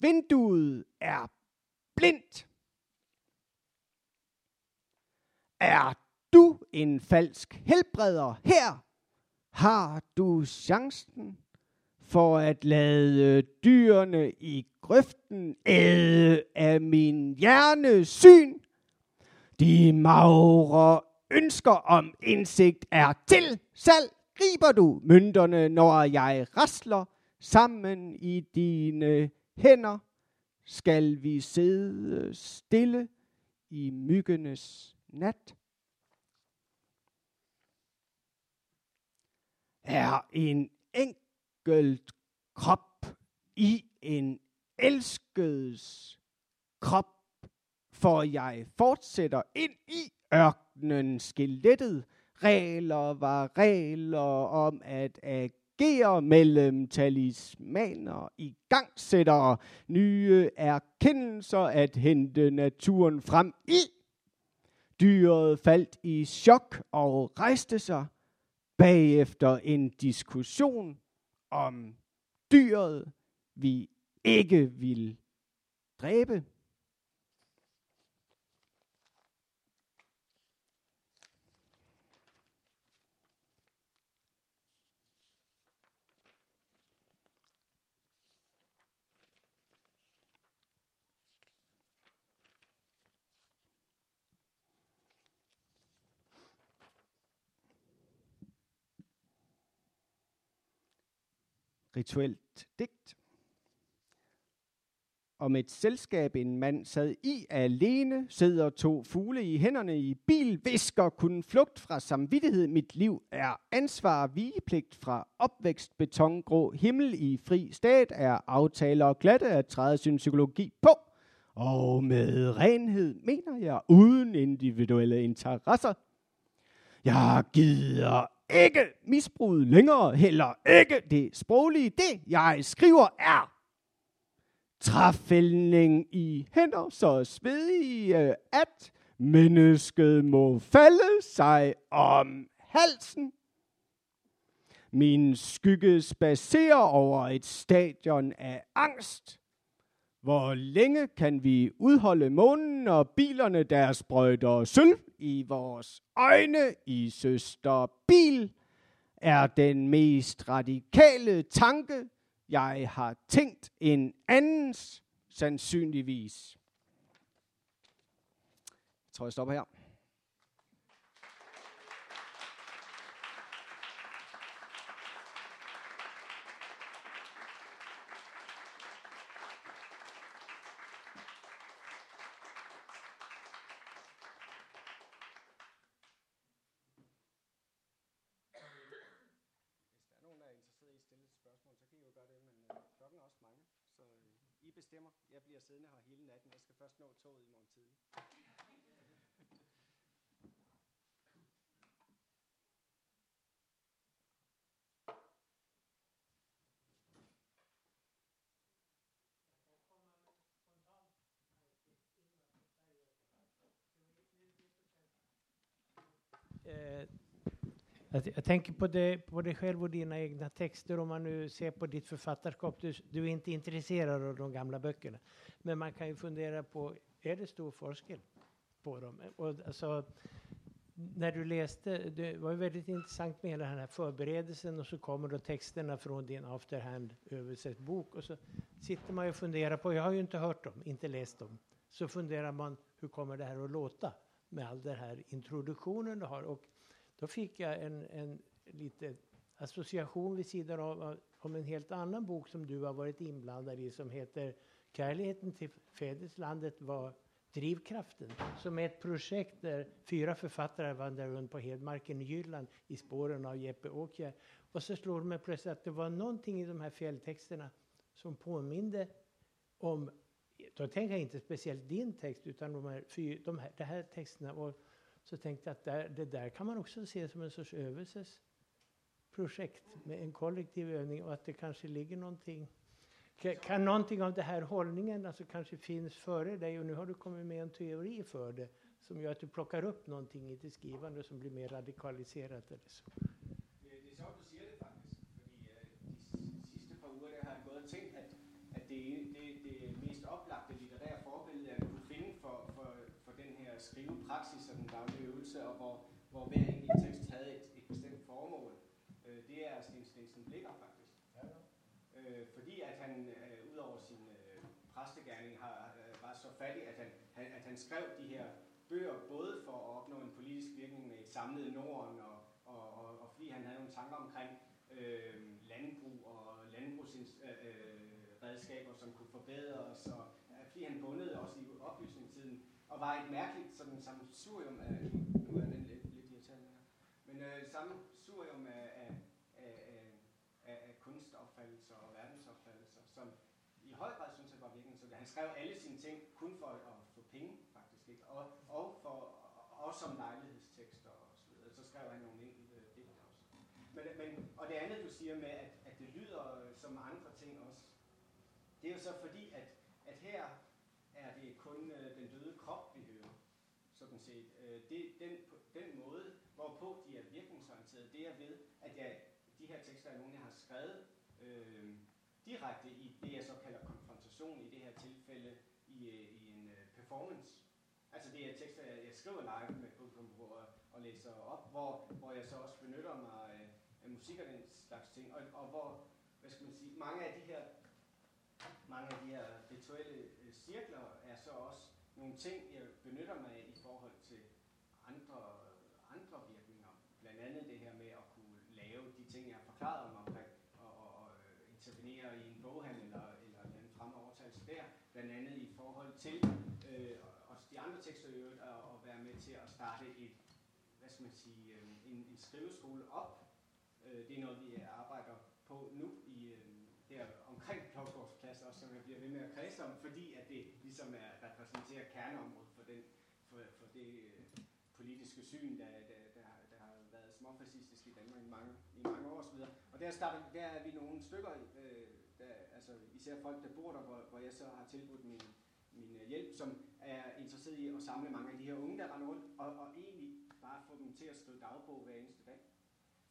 vinduet er blindt. Er du en falsk helbreder her? Har du chancen for at lade dyrene i grøften æde af min hjernesyn? De magre ønsker om indsigt er til salg. Griber du mønterne, når jeg rasler sammen i dine hænder? Skal vi sidde stille i myggenes nat? Er en enkelt krop i en elskedes krop, for jeg fortsætter ind i ørkenen skelettet. Regler var regler om at agere mellem talismaner i gangsætter nye erkendelser at hente naturen frem i. Dyret faldt i chok og rejste sig bagefter en diskussion om dyret, vi ikke vil dræbe. Rituelt digt. Om et selskab en mand sad i alene, sidder to fugle i hænderne i bil, visker kun flugt fra samvittighed. Mit liv er ansvar, vigepligt fra opvækst, beton, grå himmel i fri stat, er aftaler og glatte at træde sin psykologi på. Og med renhed mener jeg uden individuelle interesser. Jeg gider ikke misbruget længere, heller ikke det sproglige. Det, jeg skriver, er træfældning i hænder så svedige, øh, at mennesket må falde sig om halsen. Min skygge spacerer over et stadion af angst. Hvor længe kan vi udholde månen og bilerne, der sprøjter sølv i vores øjne i søster bil, er den mest radikale tanke, jeg har tænkt en andens sandsynligvis. Jeg tror, jeg stopper her. bestemmer. Jeg bliver siddende her hele natten. Jeg skal først nå toget i morgen tidlig. Eh, jag, tänker på det, på dig själv och dina egna texter. Om man nu ser på ditt författarskap. Du, du, är inte intresserad av de gamla böckerna. Men man kan ju fundera på, är det stor forskel på dem? Och alltså, när du läste, det var ju väldigt intressant med hela den här förberedelsen och så kommer då texterna från din afterhand översatt bok och så sitter man ju och funderar på, jag har ju inte hört dem, inte läst dem. Så funderar man, hur kommer det här att låta med all den här introduktionen du har? Och då fick jag en, en lite association vid sidan av om en helt annan bok som du har varit inblandad i som heter Kärleken till fäderneslandet var drivkraften. Som är ett projekt där fyra författare vandrar runt på Hedmarken i Jylland i spåren av Jeppe Åkjär. Och så slår det mig plötsligt att det var någonting i de här fjälltexterna som påminde om, då tänker jag inte speciellt din text, utan de här, de här, de här texterna. Och så tänkte jag att där, det där kan man också se som en sorts övelsesprojekt med en kollektiv övning och att det kanske ligger någonting kan, kan någonting av den här hållningen alltså kanske finns före dig och nu har du kommit med en teori för det som gör att du plockar upp någonting i ditt skrivande som blir mer radikaliserat eller så. Det, det er sjovt, du siger det faktisk, fordi øh, de sidste par uger har jeg gået og tænkt, at, at det, det, det mest oplagte litterære forbillede, jeg kunne finde for, for, for den her skrivepraksis og den daglige øvelse, og hvor, hvor hver enkelt tekst havde et, et bestemt formål, øh, det er Sten Stensen Blikker faktisk. Ja, ja. Øh, fordi at han øh, ud over sin øh, præstegærning har, øh, var så fattig, at han, han, at han skrev de her bøger, både for at opnå en politisk virkning med et samlet Norden, og, og, og, og fordi han havde nogle tanker omkring øh, landbrug og landbrugsredskaber, øh, som kunne forbedres, og øh, fordi han bundede også i og var et mærkeligt sådan sammensurium af, nu er den lidt, lidt irriterende her, men øh, sammensurium af, af, af, af, af kunstopfattelser og verdensopfattelser, som i høj grad synes jeg var virkelig. Så han skrev alle sine ting kun for at få penge, faktisk. Ikke? Og, og for, også som lejlighedstekster og så videre. Så skrev han nogle enkelte digte også. Men, men, og det andet, du siger med, at, at det lyder som andre ting også, det er jo så fordi, at, at her er det kun øh, den døde krop, vi hører. Sådan set. Øh, det, den, den måde, hvorpå de er virkningsorienterede, det er ved, at jeg, de her tekster er nogle, jeg har skrevet øh, direkte i det, jeg så kalder konfrontation i det her tilfælde i, øh, i en øh, performance. Altså det er tekster, jeg, jeg skriver live med publikum og, og læser op, hvor, hvor jeg så også benytter mig af, af musik og den slags ting, og, og hvor, hvad skal man sige, mange af de her mange af de her rituelle øh, cirkler er så også nogle ting, jeg benytter mig af i forhold til andre, andre virkninger. Blandt andet det her med at kunne lave de ting, jeg har forklaret om omkring, og, og, og intervenere i en boghandel eller, eller en frem overtagelse der. Blandt andet i forhold til øh, også de andre tekster i øvrigt, at, at være med til at starte et, hvad skal man sige, øh, en, en skriveskole op. Øh, det er noget, vi øh, arbejder på nu i øh, her omkring Blågårdsplads, og som jeg bliver ved med at kredse om, fordi at det ligesom er, repræsenterer kerneområdet for, den, for, for det øh, politiske syn, der, der, der, der har været småfascistisk i Danmark i mange, i mange år osv. Og der, starter, der er vi nogle stykker, øh, der, altså især folk, der bor der, hvor, hvor jeg så har tilbudt min, min øh, hjælp, som er interesseret i at samle mange af de her unge, der render rundt, og, og egentlig bare få dem til at skrive dagbog hver eneste dag.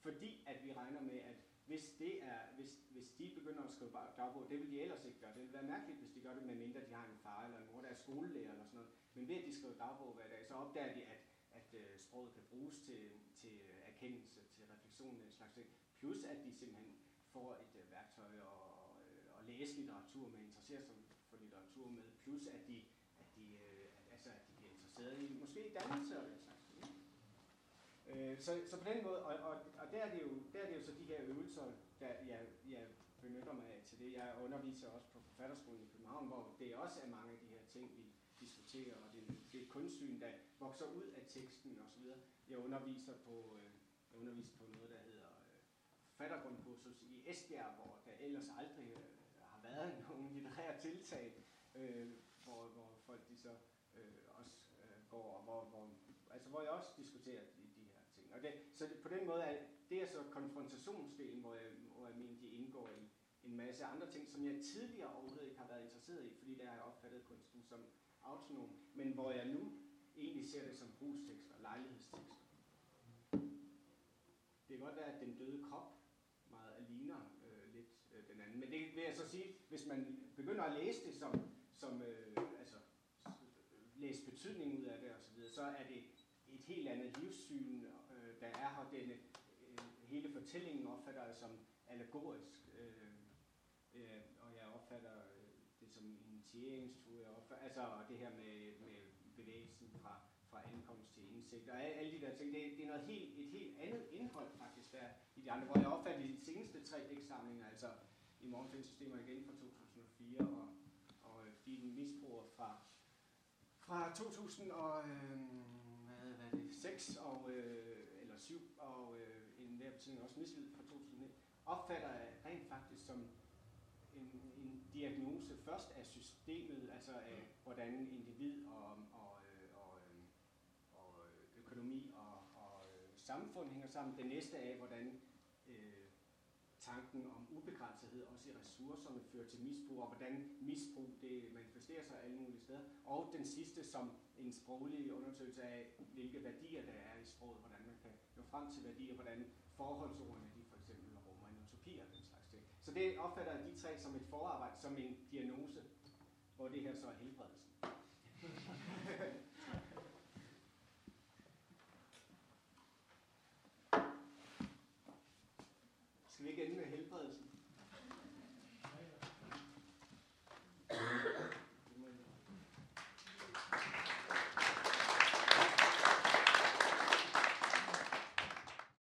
Fordi at vi regner med, at hvis, det er, hvis, hvis de begynder at skrive dagbog, det vil de ellers ikke gøre. Det vil være mærkeligt, hvis de gør det, med mindre de har en far eller en mor, der er skolelærer eller sådan noget. Men ved at de skriver dagbog hver dag, så opdager de, at, at øh, sproget kan bruges til, til erkendelse, til refleksion og en slags ting. Plus at de simpelthen får et øh, værktøj og, øh, og læse litteratur med, interessere sig for litteratur med, plus at de, uh, altså, at de bliver interesseret i måske dannelse og den slags Øh, så, så på den måde, og, og, og der, er det jo, der er det jo så de her øvelser, der jeg, jeg benytter mig af til det. Jeg underviser også på Forfatterskolen i København, hvor det også er mange af de her ting, vi diskuterer, og det, det er kunstsyn, der vokser ud af teksten osv. Jeg underviser på, øh, jeg underviser på noget, der hedder øh, forfattergrundkursus i Esbjerg, hvor der ellers aldrig øh, har været <laughs> nogen litterære tiltag, øh, hvor, hvor folk de så går, og hvor, hvor, altså hvor jeg også diskuterer og det, så det, på den måde er det er så konfrontationsdelen, hvor jeg, hvor jeg mener, de indgår i en masse andre ting, som jeg tidligere overhovedet ikke har været interesseret i, fordi der har jeg opfattet kunsten som autonom, men hvor jeg nu egentlig ser det som brugstekster, lejlighedstekster. Det kan godt være, at den døde krop meget ligner øh, lidt øh, den anden, men det vil jeg så sige, hvis man begynder at læse det som, som øh, altså, læse betydningen ud af det osv., så, så er det et helt andet livssyn øh, der er her, denne, øh, hele fortællingen opfatter jeg som allegorisk, øh, øh, og jeg opfatter øh, det som initieringstur, jeg opfatter, altså det her med, med bevægelsen fra, fra ankomst til indsigt, og alle de der ting, det, det er noget helt, et helt andet indhold faktisk der i de andre, hvor jeg opfatter de seneste tre digtsamlinger, altså i morgenfældssystemer igen fra 2004, og, og øh, din misbruger fra, fra 2000 og, øh, hvad, hvad er det, 6 og øh, 7 og øh, en hver betydning også mislyd fra 2009, opfatter jeg rent faktisk som en, en diagnose først af systemet, altså af hvordan individ og, og, øh, og, øh, og økonomi og, og øh, samfund hænger sammen. Det næste er, hvordan tanken om ubegrænsethed også i ressourcerne fører til misbrug, og hvordan misbrug det manifesterer sig alle mulige steder. Og den sidste som en sproglig undersøgelse af, hvilke værdier der er i sproget, hvordan man kan nå frem til værdier, hvordan forholdsordene de for eksempel rummer en utopi og den slags ting. Så det opfatter jeg de tre som et forarbejde, som en diagnose, hvor det her så er helbredelsen. <laughs>